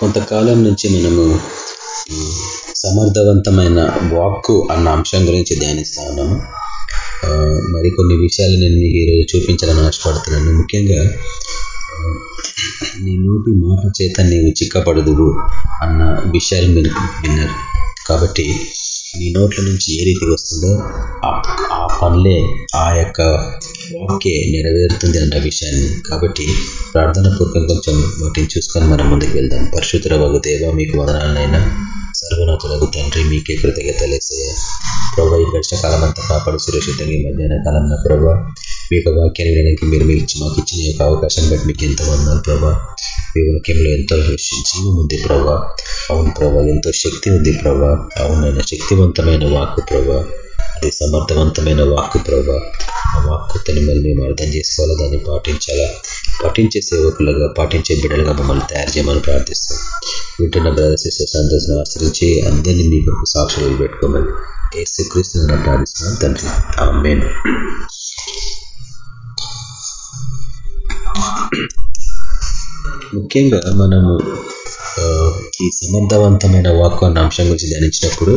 కొంతకాలం నుంచి మనము సమర్థవంతమైన వాక్కు అన్న అంశం గురించి ధ్యానిస్తా ఉన్నాము. మరికొన్ని విషయాలు నేను మీకు ఈరోజు చూపించాలని ఆశపడుతున్నాను. ముఖ్యంగా నీ నోటి మాట చేత నీవు చిక్కపడదువు అన్న విషయాలు మీరు విన్నారు. కాబట్టి నీ నోట్ల నుంచి ఏ రీతి వస్తుందో ఆ పనులే ఆ యొక్క వాక్యే నెరవేరుతుంది అన్న విషయాన్ని. కాబట్టి ప్రార్థన పూర్వకం కొంచెం వాటిని చూసుకొని మనం ముందుకు వెళ్దాం. పరిశుద్ధ వగు దేవ మీకు వదనాలనైనా. సర్వనాథులకు తండ్రి మీకే కృతజ్ఞతలేసే ప్రభావ ఈ కాలం అంతా కాపాడు సురక్షితంగా ఈ మధ్యాహ్న కాలంలో ప్రభావ మీ యొక్క వాక్యాన్ని వినడానికి మీరు మీకు మాకు ఇచ్చిన యొక్క అవకాశం బట్టి మీకు ఎంతో వందాలు ప్రభా. మీ వాక్యంలో ఎంతో జీవం ఉంది ప్రభా. అవును ప్రభా ఎంతో శక్తి ఉంది ప్రభా. అవునైనా శక్తివంతమైన వాక్కు ప్రభా. అది సమర్థవంతమైన వాక్కు ప్రభా. ఆ వాక్కుని మళ్ళీ మేము అర్థం చేసుకోవాలా దాన్ని పాటించాలా? పాటించే సేవకులుగా పాటించే బిడ్డలుగా మమ్మల్ని తయారు చేయమని ప్రార్థిస్తాం వింటున్న బ్రదర్ సిస్టర్ సంతోషం ఆశ్రయించి అందరినీ మీకు సాక్షులు పెట్టుకోమని ఏసుక్రీస్తు ప్రార్థిస్తున్నాను తండ్రి. ఆమెన్. ముఖ్యంగా మనము ఈ సమర్థవంతమైన వాక్కు అన్న అంశం గురించి ధ్యానించినప్పుడు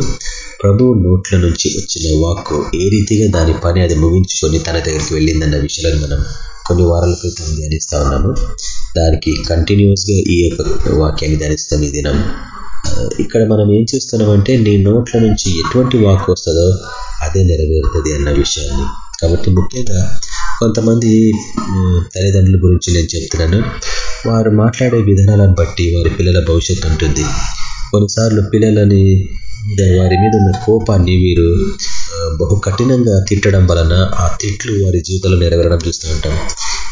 ప్రభు నోట్ల నుంచి వచ్చిన వాక్కు ఏ రీతిగా దాని పని అది ముగించుకొని తన దగ్గరికి వెళ్ళిందన్న విషయాలను మనం కొన్ని వారాల క్రితం ధ్యానిస్తూ ఉన్నాము. దానికి కంటిన్యూస్గా ఈ యొక్క వాక్యాన్ని ధ్యానిస్తాం ఈ దినం. ఇక్కడ మనం ఏం చూస్తున్నామంటే నీ నోట్ల నుంచి ఎటువంటి వాక్ వస్తుందో అదే నెరవేరుతుంది అన్న విషయాన్ని. కాబట్టి ముఖ్యంగా కొంతమంది తల్లిదండ్రుల గురించి నేను చెప్తున్నాను. వారు మాట్లాడే విధానాలను బట్టి వారి పిల్లల భవిష్యత్తు ఉంటుంది. కొన్నిసార్లు పిల్లలని వారి మీద ఉన్న కోపాన్ని వీరు బహు కఠినంగా తిట్టడం వలన ఆ తిట్లు వారి జీవితంలో నెరవేరడం చూస్తూ ఉంటాం.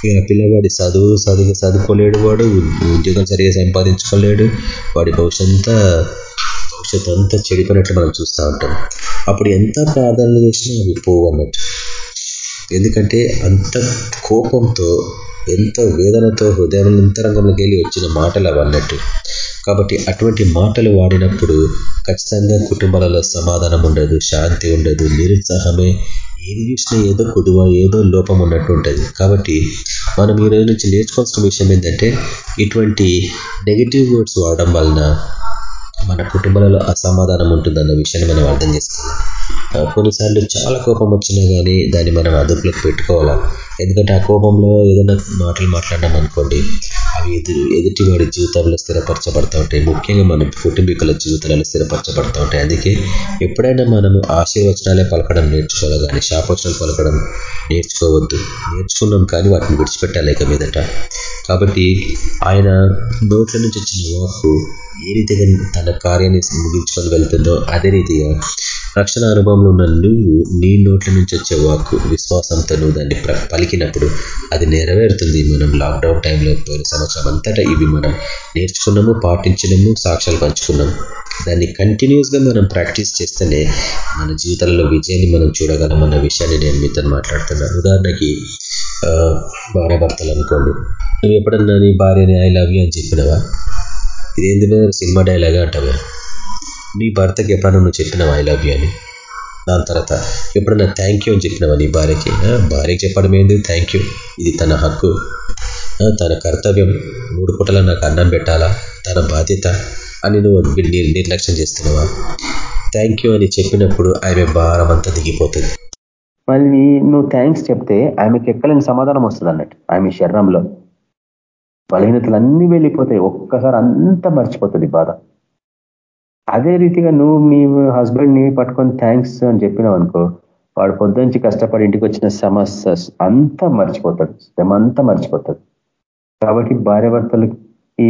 ఇక పిల్లవాడి చదువు చదువు చదువుకోలేడు వాడు ఉద్యోగం సరిగా సంపాదించుకోలేడు వాడి భవిష్యత్ భవిష్యత్తు అంతా చెడిపోయినట్లు మనం చూస్తూ ఉంటాం. అప్పుడు ఎంత ప్రార్థనలు చేసినా అవి పోవు అన్నట్టు. ఎందుకంటే అంత కోపంతో ఎంత వేదనతో హృదయం అంతరంగంలోకి వెళ్ళి వచ్చిన మాటలు అవన్నట్టు కాబట్టి అటువంటి మాటలు వాడినప్పుడు ఖచ్చితంగా కుటుంబాలలో సమాధానం ఉండదు శాంతి ఉండదు నిరుత్సాహమే ఏది చూసినా ఏదో కుదువ ఏదో లోపం ఉన్నట్టు ఉంటుంది. కాబట్టి మనం ఈ రోజు నుంచి నేర్చుకోవాల్సిన విషయం ఏంటంటే ఇటువంటి నెగిటివ్ వర్డ్స్ వాడడం వలన మన కుటుంబాలలో అసమాధానం ఉంటుందన్న విషయాన్ని మనం అర్థం చేసుకోవాలి. కొన్నిసార్లు చాలా కోపం వచ్చినా కానీ దాన్ని మనం అదుపులోకి పెట్టుకోవాలా. ఎందుకంటే ఆ కోపంలో ఏదైనా మాటలు మాట్లాడినాం అనుకోండి అవి ఎదురు ఎదుటి వాడి జీవితంలో స్థిరపరచబడతా ఉంటాయి. ముఖ్యంగా మన కుటుంబీకుల జీవితాలలో స్థిరపరచబడుతూ ఉంటాయి. అందుకే ఎప్పుడైనా మనము ఆశీర్వచనాలే పలకడం నేర్చుకోవాలి కానీ శాపవచనాలు పలకడం నేర్చుకోవద్దు. నేర్చుకున్నాం కానీ వాటిని విడిచిపెట్టాలి ఇక మీదట. కాబట్టి ఆయన నోట్ల నుంచి వచ్చిన వాకు ఏ రీతిగా తన కార్యాన్ని ముగించుకొని వెళ్తుందో అదే రీతిగా రక్షణ అనుభవంలో ఉన్న నువ్వు నీ నోట్ల నుంచి వచ్చే వాక్కు విశ్వాసంతో నువ్వు దాన్ని పలికినప్పుడు అది నెరవేరుతుంది మనం లాక్డౌన్ టైంలో పోయిన సంవత్సరం అంతటా ఇవి మనం నేర్చుకున్నాము పాటించినము సాక్ష్యాలు పంచుకున్నాము. దాన్ని కంటిన్యూస్గా మనం ప్రాక్టీస్ చేస్తేనే మన జీవితాలలో విజయాన్ని మనం చూడగలమన్న విషయాన్ని నేను మీతో మాట్లాడుతున్నాను. ఉదాహరణకి భార్య భర్తలు అనుకోండి. నువ్వు ఎప్పుడన్నా నీ భార్యని ఐ లవ్ యూ అని చెప్పినవా? ఇదేంది సినిమా డైలాగా అంటావా నీ భర్తకి ఎప్పుడన్నా నువ్వు చెప్పినావు ఐ లవ్ యూ అని? దాని తర్వాత ఎప్పుడన్నా థ్యాంక్ యూ అని చెప్పినావా నీ భార్యకి? భార్యకి చెప్పడం ఏంది? థ్యాంక్ యూ ఇది తన హక్కు. తన కర్తవ్యం. మూడు పూటల నాకు అన్నం పెట్టాలా? తన బాధ్యత అని నువ్వు నిర్లక్ష్యం చేస్తున్నావా? థ్యాంక్ యూ అని చెప్పినప్పుడు ఆమె భారం అంతా దిగిపోతుంది. మళ్ళీ నువ్వు థ్యాంక్స్ చెప్తే ఆమెకి ఎక్కలేని సమాధానం వస్తుంది అన్నట్టు. ఆమె శరీరంలో బలహీనతలు అన్నీ వెళ్ళిపోతాయి. ఒక్కసారి అంతా మర్చిపోతుంది బాధ. అదే రీతిగా నువ్వు మీ హస్బెండ్ని పట్టుకొని థ్యాంక్స్ అని చెప్పినావు అనుకో వాడు పొద్దుంచి కష్టపడి ఇంటికి వచ్చిన సమస్య అంతా మర్చిపోతాడు. శ్రమ అంతా మర్చిపోతాడు. కాబట్టి భార్య భర్తలు ఈ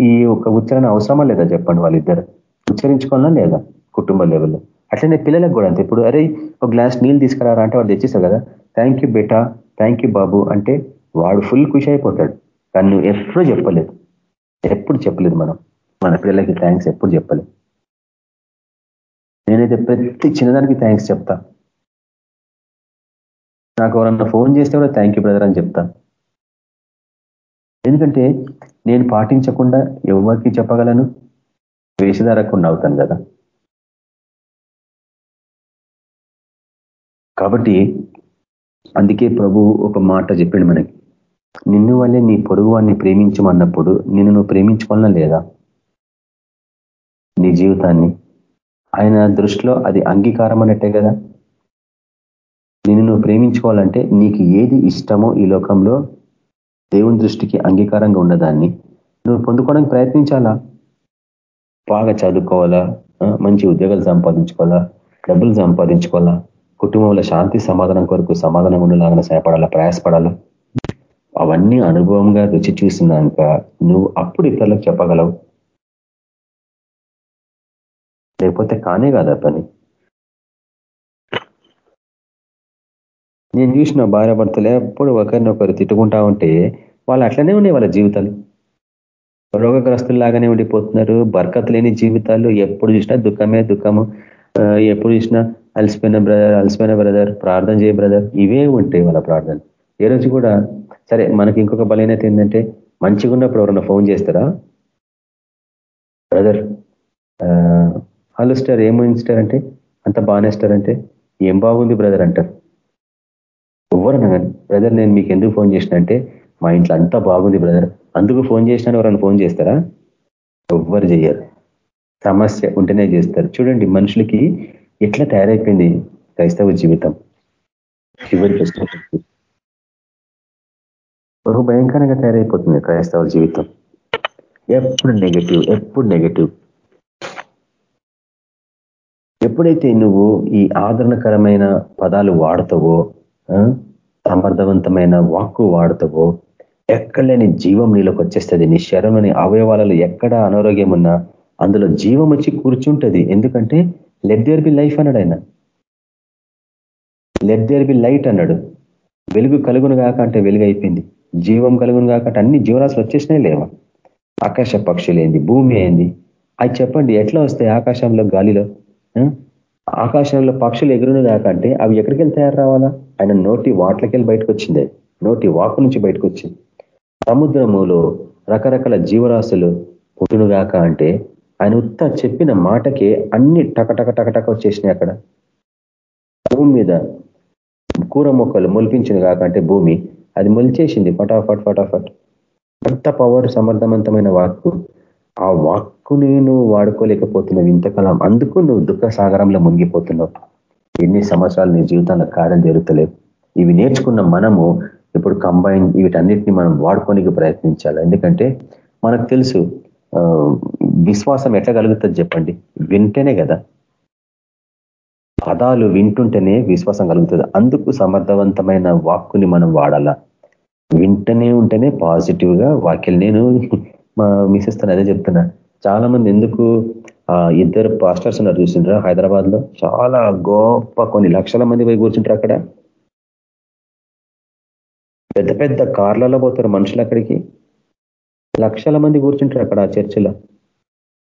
ఈ ఒక ఉచ్చరణ అవసరమా లేదా చెప్పండి వాళ్ళిద్దరు? ఉచ్చరించుకోవాలా లేదా కుటుంబ లెవెల్లో? అట్లనే పిల్లలకు కూడా అంతే. ఇప్పుడు అరే ఒక గ్లాస్ నీళ్ళు తీసుకురారా అంటే వాడు తెచ్చిస్తారు కదా. థ్యాంక్ యూ బేటా థ్యాంక్ బాబు అంటే వాడు ఫుల్ ఖుషి అయిపోతాడు. కానీ నువ్వు ఎప్పుడు చెప్పలేదు. ఎప్పుడు చెప్పలేదు మనం. మన పిల్లలకి థ్యాంక్స్ ఎప్పుడు చెప్పలేదు. నేనైతే ప్రతి చిన్నదానికి థ్యాంక్స్ చెప్తా. నాకు ఎవరన్నా ఫోన్ చేస్తే కూడా థ్యాంక్ యూ బ్రదర్ అని చెప్తా. ఎందుకంటే నేను పాటించకుండా ఎవరికి చెప్పగలను వేషధారకుండా అవుతాను కదా. కాబట్టి అందుకే ప్రభు ఒక మాట చెప్పిండు మనకి. నిన్ను వల్లే నీ పొరుగు వాడిని ప్రేమించమన్నప్పుడు నిన్ను నువ్వు ప్రేమించుకోవాలన్నా లేదా? నీ జీవితాన్ని ఆయన దృష్టిలో అది అంగీకారం అన్నట్టే కదా? నిన్ను నువ్వు ప్రేమించుకోవాలంటే నీకు ఏది ఇష్టమో ఈ లోకంలో దేవుని దృష్టికి అంగీకారంగా ఉన్నదాన్ని నువ్వు పొందుకోవడానికి ప్రయత్నించాలా? బాగా చదువుకోవాలా? మంచి ఉద్యోగాలు సంపాదించుకోవాలా? డబ్బులు సంపాదించుకోవాలా? కుటుంబంలో శాంతి సమాధానం కొరకు సమాధానం ఉండేలాగా సహాయపడాలా? ప్రయాసపడాలా? అవన్నీ అనుభవంగా రుచి చూసినాక నువ్వు అప్పుడు ఇతరులకు చెప్పగలవు. లేకపోతే కానే కాదా పని. నేను చూసిన భార్య భర్తలు ఎప్పుడు ఒకరినొకరు తిట్టుకుంటా ఉంటే వాళ్ళు అట్లనే ఉన్నాయి వాళ్ళ జీవితాలు. రోగగ్రస్తుల్లాగానే ఉండిపోతున్నారు. బర్కత్ లేని జీవితాలు ఎప్పుడు చూసినా దుఃఖమే దుఃఖము. ఎప్పుడు చూసినా అలసిపోయిన బ్రదర్ అలసిపోయిన బ్రదర్ ప్రార్థన చేయ బ్రదర్ ఇవే ఉంటాయి వాళ్ళ ప్రార్థన ఏ రోజు కూడా సరే మనకి ఇంకొక బలహీనత ఏంటంటే మంచిగా ఉన్నప్పుడు ఎవరన్నా ఫోన్ చేస్తారా? బ్రదర్ హలో స్టార్ ఏమైంది స్టార్ అంటే? అంత బాగానే స్టార్ అంటే ఏం బాగుంది బ్రదర్ అంటారు? ఎవరన్నా కానీ బ్రదర్ నేను మీకు ఎందుకు ఫోన్ చేసిన అంటే మా ఇంట్లో అంతా బాగుంది బ్రదర్. అందుకు ఫోన్ చేసినా ఎవరైనా ఫోన్ చేస్తారా? ఎవ్వరు చేయరు సమస్య ఉంటేనే చేస్తారు. చూడండి మనుషులకి ఎట్లా తయారైపోయింది క్రైస్తవ జీవితం? చివరికి బహు భయంకరంగా తయారైపోతుంది క్రైస్తవ జీవితం. ఎప్పుడు నెగటివ్ ఎప్పుడు నెగటివ్ ఎప్పుడైతే నువ్వు ఈ ఆదరణకరమైన పదాలు వాడతావో సమర్థవంతమైన వాక్కు వాడతావో ఎక్కడలేని జీవం నీలోకి వచ్చేస్తుంది. నీ శరీరంలోని అవయవాలలో ఎక్కడ అనారోగ్యం ఉన్నా అందులో జీవం వచ్చి కూర్చుంటుంది. ఎందుకంటే లెట్ దేర్ బి లైఫ్ అన్నాడు ఆయన. లెట్ దేర్ బి లైట్ అన్నాడు. వెలుగు కలుగును కాక అంటే వెలుగు అయిపోయింది. జీవం కలుగును కాక అంటే అన్ని జీవరాశులు వచ్చేసినాయి లేవా? ఆకాశ పక్షులు ఏంది? భూమి ఏంది? అది చెప్పండి ఎట్లా వస్తాయి ఆకాశంలో గాలిలో? ఆకాశంలో పక్షులు ఎగురును కాకంటే అవి ఎక్కడికి వెళ్ళి తయారు రావాలా ఆయన నోటి వాట్లకెళ్ళి బయటకు వచ్చింది నోటి వాకు నుంచి బయటకు వచ్చింది సముద్రములో రకరకాల జీవరాశులు పుట్టునుగాక అంటే ఆయన ఉత్త చెప్పిన మాటకే అన్ని టకటక టకటక వచ్చేసినాయి అక్కడ. భూమి మీద కూర మొక్కలు మొలిపించిన కాక అంటే భూమి అది మొలిచేసింది ఫటాఫట్ ఫటాఫట్. అంత పవర్ సమర్థవంతమైన వాక్కు ఆ వాక్కుని నువ్వు వాడుకోలేకపోతున్నావు ఇంతకాలం. అందుకు నువ్వు దుఃఖ సాగరంలో మునిగిపోతున్నావు. ఎన్ని సంవత్సరాలు నీ జీవితంలో కార్యం జరుగుతలేవు. ఇవి నేర్చుకున్న మనము ఇప్పుడు కంబైన్ వీటన్నిటిని మనం వాడుకోనికి ప్రయత్నించాలి. ఎందుకంటే మనకు తెలుసు విశ్వాసం ఎట్లా కలుగుతుంది చెప్పండి? వింటేనే కదా. పదాలు వింటుంటేనే విశ్వాసం కలుగుతుంది. అందుకు సమర్థవంతమైన వాక్కుని మనం వాడాలా. వింటనే ఉంటేనే పాజిటివ్గా వాక్యం నేను మా మిసెస్ అదే చెప్తున్నా. చాలా మంది ఎందుకు ఇద్దరు పాస్టర్స్ ఉన్నారు చూసిండ్రా హైదరాబాద్లో చాలా గొప్ప కొన్ని లక్షల మంది పోయి కూర్చుంటారు అక్కడ. పెద్ద పెద్ద కార్లలో పోతారు మనుషులు అక్కడికి. లక్షల మంది కూర్చుంటారు అక్కడ ఆ చర్చిలో.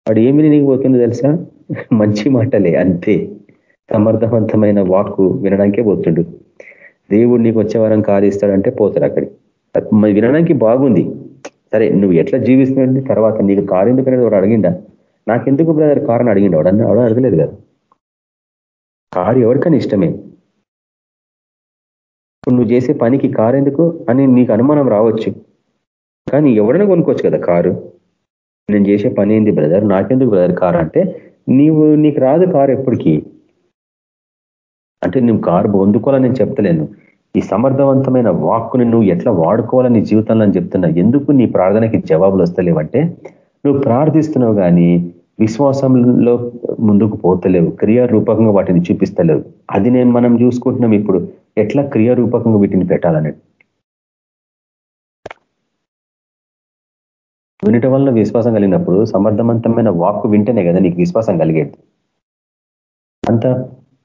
వాడు ఏమి నీకు పోతుందో తెలుసా? మంచి మాటలే అంతే. సమర్థవంతమైన వాక్కు వినడానికే పోతుండు. దేవుడు నీకు వచ్చే వారం కాదిస్తాడంటే పోతాడు అక్కడికి. వినడానికి బాగుంది. సరే నువ్వు ఎట్లా జీవిస్తుంది తర్వాత నీకు కారు ఎందుకు అనేది వాడు అడిగిండా? నాకెందుకు బ్రదర్ కారు అని అడిగిండు? వాడు వాడు అడగలేదు కదా. కారు ఎవరికైనా ఇష్టమే. నువ్వు చేసే పనికి కారు ఎందుకు అని నీకు అనుమానం రావచ్చు. కానీ ఎవడైనా కొనుక్కోవచ్చు కదా కారు. నేను చేసే పని ఏంది బ్రదర్? నాకెందుకు బ్రదర్ కారు అంటే నీవు నీకు రాదు కారు ఎప్పటికీ. అంటే నువ్వు కారు పొందుకోవాలని నేను చెప్తలేను. ఈ సమర్థవంతమైన వాక్కుని నువ్వు ఎట్లా వాడుకోవాలని జీవితంలో అని చెప్తున్నా ఎందుకు నీ ప్రార్థనకి జవాబులు వస్తలేవంటే నువ్వు ప్రార్థిస్తున్నావు కానీ విశ్వాసంలో ముందుకు పోతలేవు క్రియారూపకంగా వాటిని చూపిస్తలేవు. అది నేను మనం చూసుకుంటున్నాం ఇప్పుడు. ఎట్లా క్రియారూపకంగా వీటిని పెట్టాలని? వినటం వల్ల విశ్వాసం కలిగినప్పుడు సమర్థవంతమైన వాక్కు వింటేనే కదా నీకు విశ్వాసం కలిగేది. అంత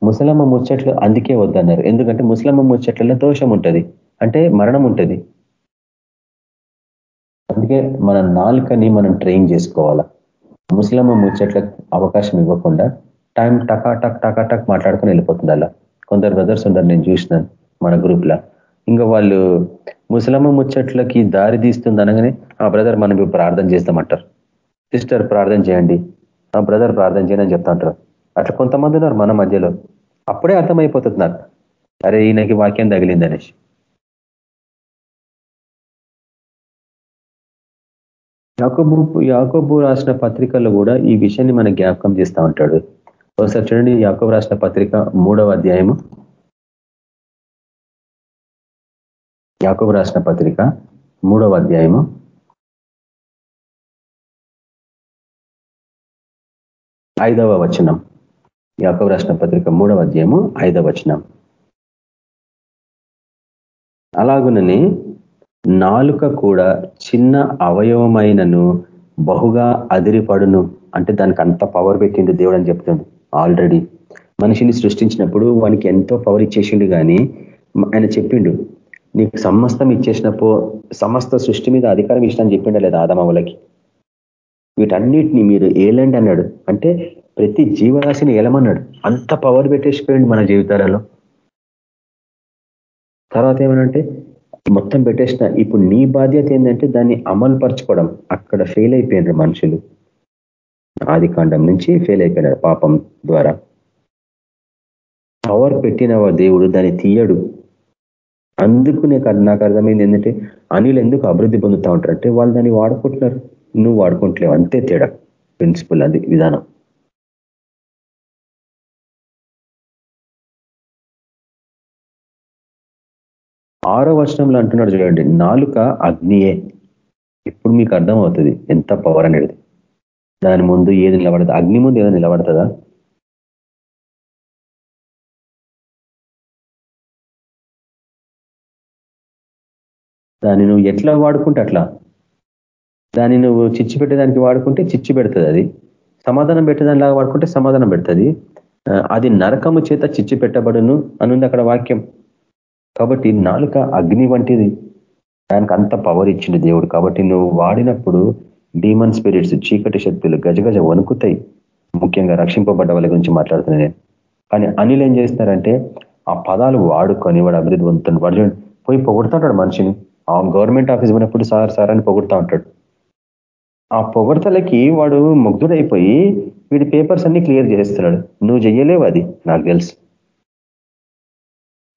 ముసలమ్మ ముచ్చట్లు అందుకే వద్దన్నారు. ఎందుకంటే ముసలమ్మ ముచ్చట్లలో దోషం ఉంటుంది. అంటే మరణం ఉంటుంది. అందుకే మన నాలుకని మనం ట్రైన్ చేసుకోవాలా. ముసలమ్మ ముచ్చట్లకు అవకాశం ఇవ్వకుండా టైం టకా టక్ టకా టక్ మాట్లాడుకొని వెళ్ళిపోతుంది అలా కొందరు బ్రదర్స్ ఉన్నారు నేను చూసినాను మన గ్రూప్లో. ఇంకా వాళ్ళు ముసలమ్మ ముచ్చట్లకి దారి తీస్తుంది అనగానే ఆ బ్రదర్ మనం ప్రార్థన చేస్తామంటారు. సిస్టర్ ప్రార్థన చేయండి. ఆ బ్రదర్ ప్రార్థన చేయని అని చెప్తా ఉంటారు అట్లా కొంతమంది ఉన్నారు మన మధ్యలో. అప్పుడే అర్థమైపోతుంది నాకు. అరే ఈయనకి వాక్యం తగిలింది అనేసి యాకోబు యాకోబు రాసిన పత్రికల్లో కూడా ఈ విషయాన్ని మనం జ్ఞాపకం చేస్తూ ఉంటాడు. ఒకసారి చూడండి యాకోబు రాసిన పత్రిక మూడవ అధ్యాయము. యాకోబు రాసిన పత్రిక మూడవ అధ్యాయము. ఐదవ వచనం. యాకవ రాష్ట్ర పత్రిక మూడవ అధ్యాయము ఐదవ వచనం. అలాగునని నాలుక కూడా చిన్న అవయవమైనను బహుగా అదిరిపడును. అంటే దానికి అంత పవర్ పెట్టిండు దేవుడు అని చెప్తుంది ఆల్రెడీ మనిషిని సృష్టించినప్పుడు వానికి ఎంతో పవర్ ఇచ్చేసిండు కానీ ఆయన చెప్పిండు నీకు సమస్తం ఇచ్చేసినప్పుడు సమస్త సృష్టి మీద అధికారం ఇష్టం చెప్పిండ లేదా ఆదమవులకి వీటన్నిటిని మీరు ఏలండి అన్నాడు. అంటే ప్రతి జీవరాశిని ఏలమన్నాడు అంత పవర్ పెట్టేసిపోయింది మన జీవితాలలో. తర్వాత ఏమనంటే మొత్తం పెట్టేసిన ఇప్పుడు నీ బాధ్యత ఏంటంటే దాన్ని అమలు పరచుకోవడం అక్కడ ఫెయిల్ అయిపోయినారు మనుషులు. ఆది కాండం నుంచి ఫెయిల్ అయిపోయినారు పాపం ద్వారా. పవర్ పెట్టిన దేవుడు దాన్ని తీయడు. అందుకు నాకు అర్థమైంది ఏంటంటే అనిలు ఎందుకు అభివృద్ధి పొందుతూ ఉంటారు అంటే వాళ్ళు దాన్ని వాడుకుంటున్నారు. నువ్వు వాడుకుంటలేవు. అంతే తేడా. ప్రిన్సిపల్ అది విధానం. ఆరో వర్షంలో అంటున్నాడు చూడండి నాలుక అగ్నియే. ఇప్పుడు మీకు అర్థమవుతుంది ఎంత పవర్ అనేది? దాని ముందు ఏది నిలబడుతుంది అగ్ని ముందు ఏదో నిలబడుతుందా? దాన్ని నువ్వు ఎట్లా వాడుకుంటే అట్లా? దాన్ని నువ్వు చిచ్చు పెట్టేదానికి వాడుకుంటే చిచ్చు పెడుతుంది అది. సమాధానం పెట్టేదానిలాగా వాడుకుంటే సమాధానం పెడుతుంది. అది నరకము చేత చిచ్చు పెట్టబడును అనుంది అక్కడ వాక్యం. కాబట్టి నాలుక అగ్ని వంటిది. దానికి అంత పవర్ ఇచ్చింది దేవుడు. కాబట్టి నువ్వు వాడినప్పుడు డీమన్ స్పిరిట్స్ చీకటి శక్తులు గజగజ వణుకుతాయి. ముఖ్యంగా రక్షింపబడ్డ వాళ్ళ గురించి మాట్లాడుతున్నా నేను. కానీ అనిల్ ఏం చేస్తున్నారంటే ఆ పదాలు వాడుకొని వాడు అభివృద్ధి పొందుతాడు వాడు పోయి పొగుడుతుంటాడు మనిషిని. ఆ గవర్నమెంట్ ఆఫీస్ పోయినప్పుడు సార్ సార్ అని పొగుడుతూ ఉంటాడు. ఆ పొగడతలకి వాడు ముగ్ధుడైపోయి వీడి పేపర్స్ అన్ని క్లియర్ చేస్తున్నాడు. నువ్వు చెయ్యలేవు అది నాకు తెలుసు.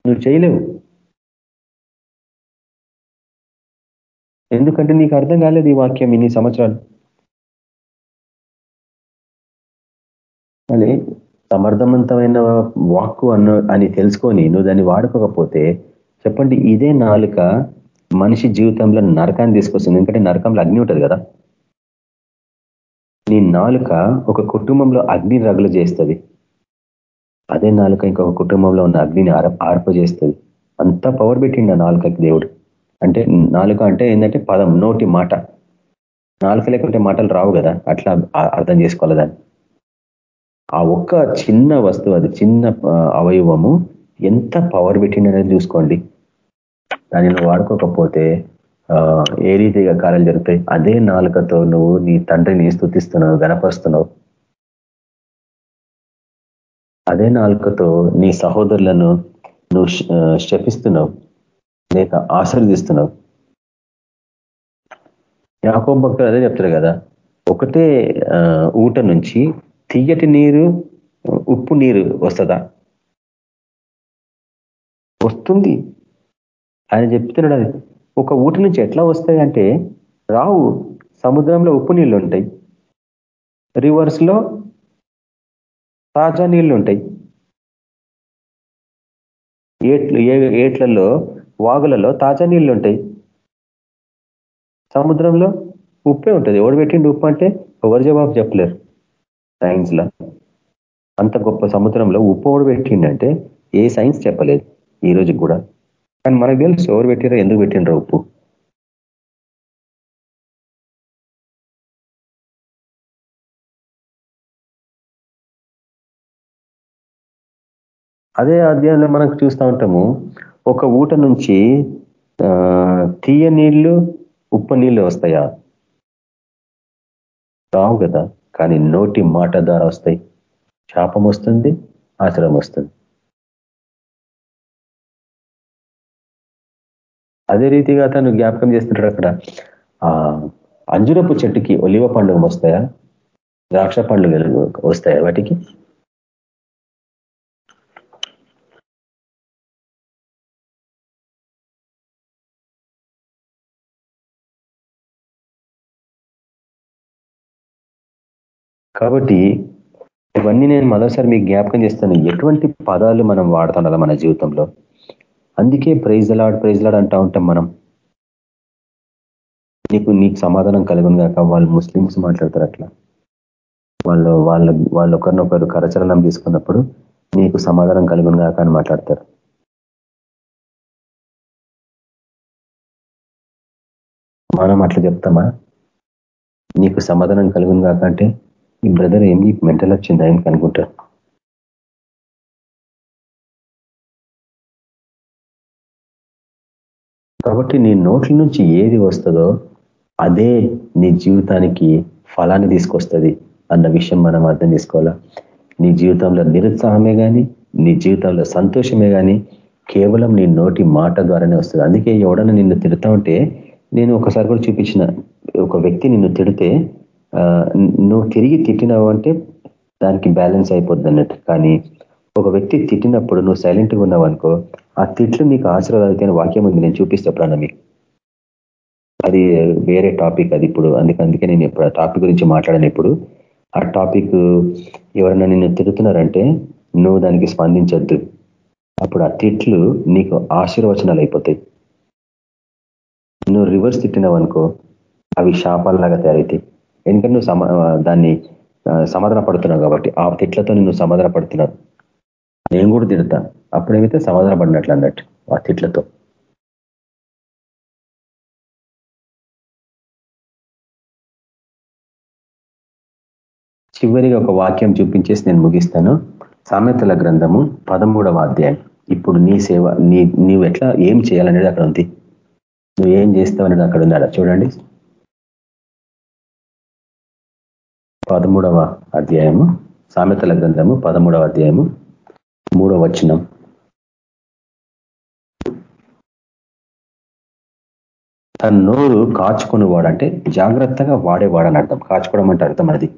నువ్వు చేయలేవు ఎందుకంటే నీకు అర్థం కాలేదు ఈ వాక్యం ఇన్ని సంవత్సరాలు. అని సమర్థవంతమైన వాక్కు అన్న అని తెలుసుకొని నువ్వు దాన్ని వాడుకోకపోతే చెప్పండి ఇదే నాలుక మనిషి జీవితంలో నరకాన్ని తీసుకొస్తుంది. ఎందుకంటే నరకంలో అగ్ని ఉంటుంది కదా. నీ నాలుక ఒక కుటుంబంలో అగ్ని రగులు చేస్తుంది. అదే నాలుక ఇంకొక కుటుంబంలో ఉన్న అగ్నిని ఆర్పజేస్తుంది. అంత పవర్ పెట్టిండు ఆ నాలుకకి దేవుడు. అంటే నాలుక అంటే ఏంటంటే పదం నోటి మాట. నాలుక లేకుంటే మాటలు రావు కదా అట్లా అర్థం చేసుకోవాలి దాన్ని. ఆ ఒక్క చిన్న వస్తువు అది చిన్న అవయవము ఎంత పవర్ పెట్టిండనేది చూసుకోండి. దానిని వాడుకోకపోతే ఏ రీతిగా కార్యాలు జరుగుతాయి? అదే నాలుకతో నువ్వు నీ తండ్రిని స్థుతిస్తున్నావు గనపరుస్తున్నావు అదే నాలుకతో నీ సహోదరులను నువ్వు శపిస్తున్నావు. లేక ఆశీర్దిస్తున్నావు యాకో భక్తులు అదే చెప్తారు కదా ఒకటే ఊట నుంచి తీయటి నీరు ఉప్పు నీరు వస్తుందా? వస్తుంది. ఆయన చెప్తున్నాడు అది. ఒక ఊటి నుంచి ఎట్లా వస్తాయి అంటే రావు సముద్రంలో ఉప్పు నీళ్ళు ఉంటాయి రివర్స్లో తాజా నీళ్ళు ఉంటాయి. ఏట్లు ఏట్లలో వాగులలో తాజా నీళ్ళు ఉంటాయి సముద్రంలో ఉప్పే ఉంటుంది. ఎవడు పెట్టిండి ఉప్పు అంటే ఎవరు జవాబు చెప్పలేరు. సైన్స్లో అంత గొప్ప సముద్రంలో ఉప్పు ఎవడు పెట్టిండంటే ఏ సైన్స్ చెప్పలేదు ఈ రోజు కూడా. కానీ మనకు తెలుసు ఎవరు పెట్టిరో ఎందుకు పెట్టినరో ఉప్పు. అదే అధ్యాయంలో మనకు చూస్తూ ఉంటాము ఒక ఊట నుంచి తీయ నీళ్ళు ఉప్పు నీళ్ళు వస్తాయా? రావు కదా కానీ నోటి మాట ద్వారా వస్తాయి. శాపం వస్తుంది ఆశ్రమం వస్తుంది. అదే రీతిగా తను జ్ఞాపకం చేస్తుంటాడు అక్కడ. ఆ అంజురపు చెట్టుకి ఒలివ పండుగ వస్తాయా? ద్రాక్ష పండుగ వస్తాయా వాటికి? కాబట్టి ఇవన్నీ నేను మరోసారి మీకు జ్ఞాపకం చేస్తాను. ఎటువంటి పదాలు మనం వాడుతుండాలి మన జీవితంలో? అందుకే ప్రైజ్ ప్రైజ్లాడ్ ప్రైజ్ అంటూ ఉంటాం మనం. నీకు నీకు సమాధానం కలుగును కాక వాళ్ళు ముస్లిమ్స్ మాట్లాడతారు అట్లా. వాళ్ళు వాళ్ళ వాళ్ళు ఒకరినొకరు కరచలనం తీసుకున్నప్పుడు నీకు సమాధానం కలుగును కాక అని మాట్లాడతారు. మనం అట్లా చెప్తామా? నీకు సమాధానం కలుగును కాక అంటే ఈ బ్రదర్ ఏం నీకు మెంటల్ వచ్చింది ఆయనకి అనుకుంటా కాబట్టి నీ నోట్ల నుంచి ఏది వస్తుందో అదే నీ జీవితానికి ఫలాన్ని తీసుకొస్తుంది అన్న విషయం మనం అర్థం చేసుకోవాలా? నీ జీవితంలో నిరుత్సాహమే కానీ నీ జీవితంలో సంతోషమే కానీ కేవలం నీ నోటి మాట ద్వారానే వస్తుంది. అందుకే ఎవడన్నా నిన్ను తిడతా ఉంటే నేను ఒకసారి కూడా చూపించిన ఒక వ్యక్తి నిన్ను తిడితే నువ్వు తిరిగి తిట్టినావు అంటే దానికి బ్యాలెన్స్ అయిపోద్ది అన్నట్టు. కానీ ఒక వ్యక్తి తిట్టినప్పుడు నువ్వు సైలెంట్గా ఉన్నావు అనుకో ఆ తిట్లు నీకు ఆశీర్వాదాలు వాక్యం ఉంది నేను చూపిస్తాను మీకు. అది వేరే టాపిక్ అది ఇప్పుడు. అందుకే అందుకే నేను ఇప్పుడు ఆ టాపిక్ గురించి మాట్లాడాను ఇప్పుడు. ఆ టాపిక్ ఎవరైనా నిన్ను తిడుతున్నారంటే నువ్వు దానికి స్పందించద్దు. అప్పుడు ఆ తిట్లు నీకు ఆశీర్వచనాలు అయిపోతాయి. నువ్వు రివర్స్ తిట్టినావు అనుకో అవి శాపాలలాగా తయారైతాయి ఎందుకంటే నువ్వు దాన్ని సమాధాన పడుతున్నావు కాబట్టి ఆ తిట్లతో నువ్వు సమాధాన పడుతున్నావు నేను కూడా తిడతా. అప్పుడేమైతే సమాధాన పడినట్లు అన్నట్టు ఆ తిట్లతో. చివరిగా ఒక వాక్యం చూపించేసి నేను ముగిస్తాను. సామెతల గ్రంథము పదమూడవ అధ్యాయం. ఇప్పుడు నీ సేవ నీ నువ్వు ఎట్లా ఏం చేయాలనేది అక్కడ ఉంది. నువ్వు ఏం చేస్తావు అనేది అక్కడ ఉన్నాడా చూడండి. పదమూడవ అధ్యాయము సామెతల గ్రంథము పదమూడవ అధ్యాయము మూడవ వచనం. తన నోరు కాచుకుని వాడంటే జాగ్రత్తగా వాడేవాడని అర్థం. కాచుకోవడం అంటే అర్థం అది.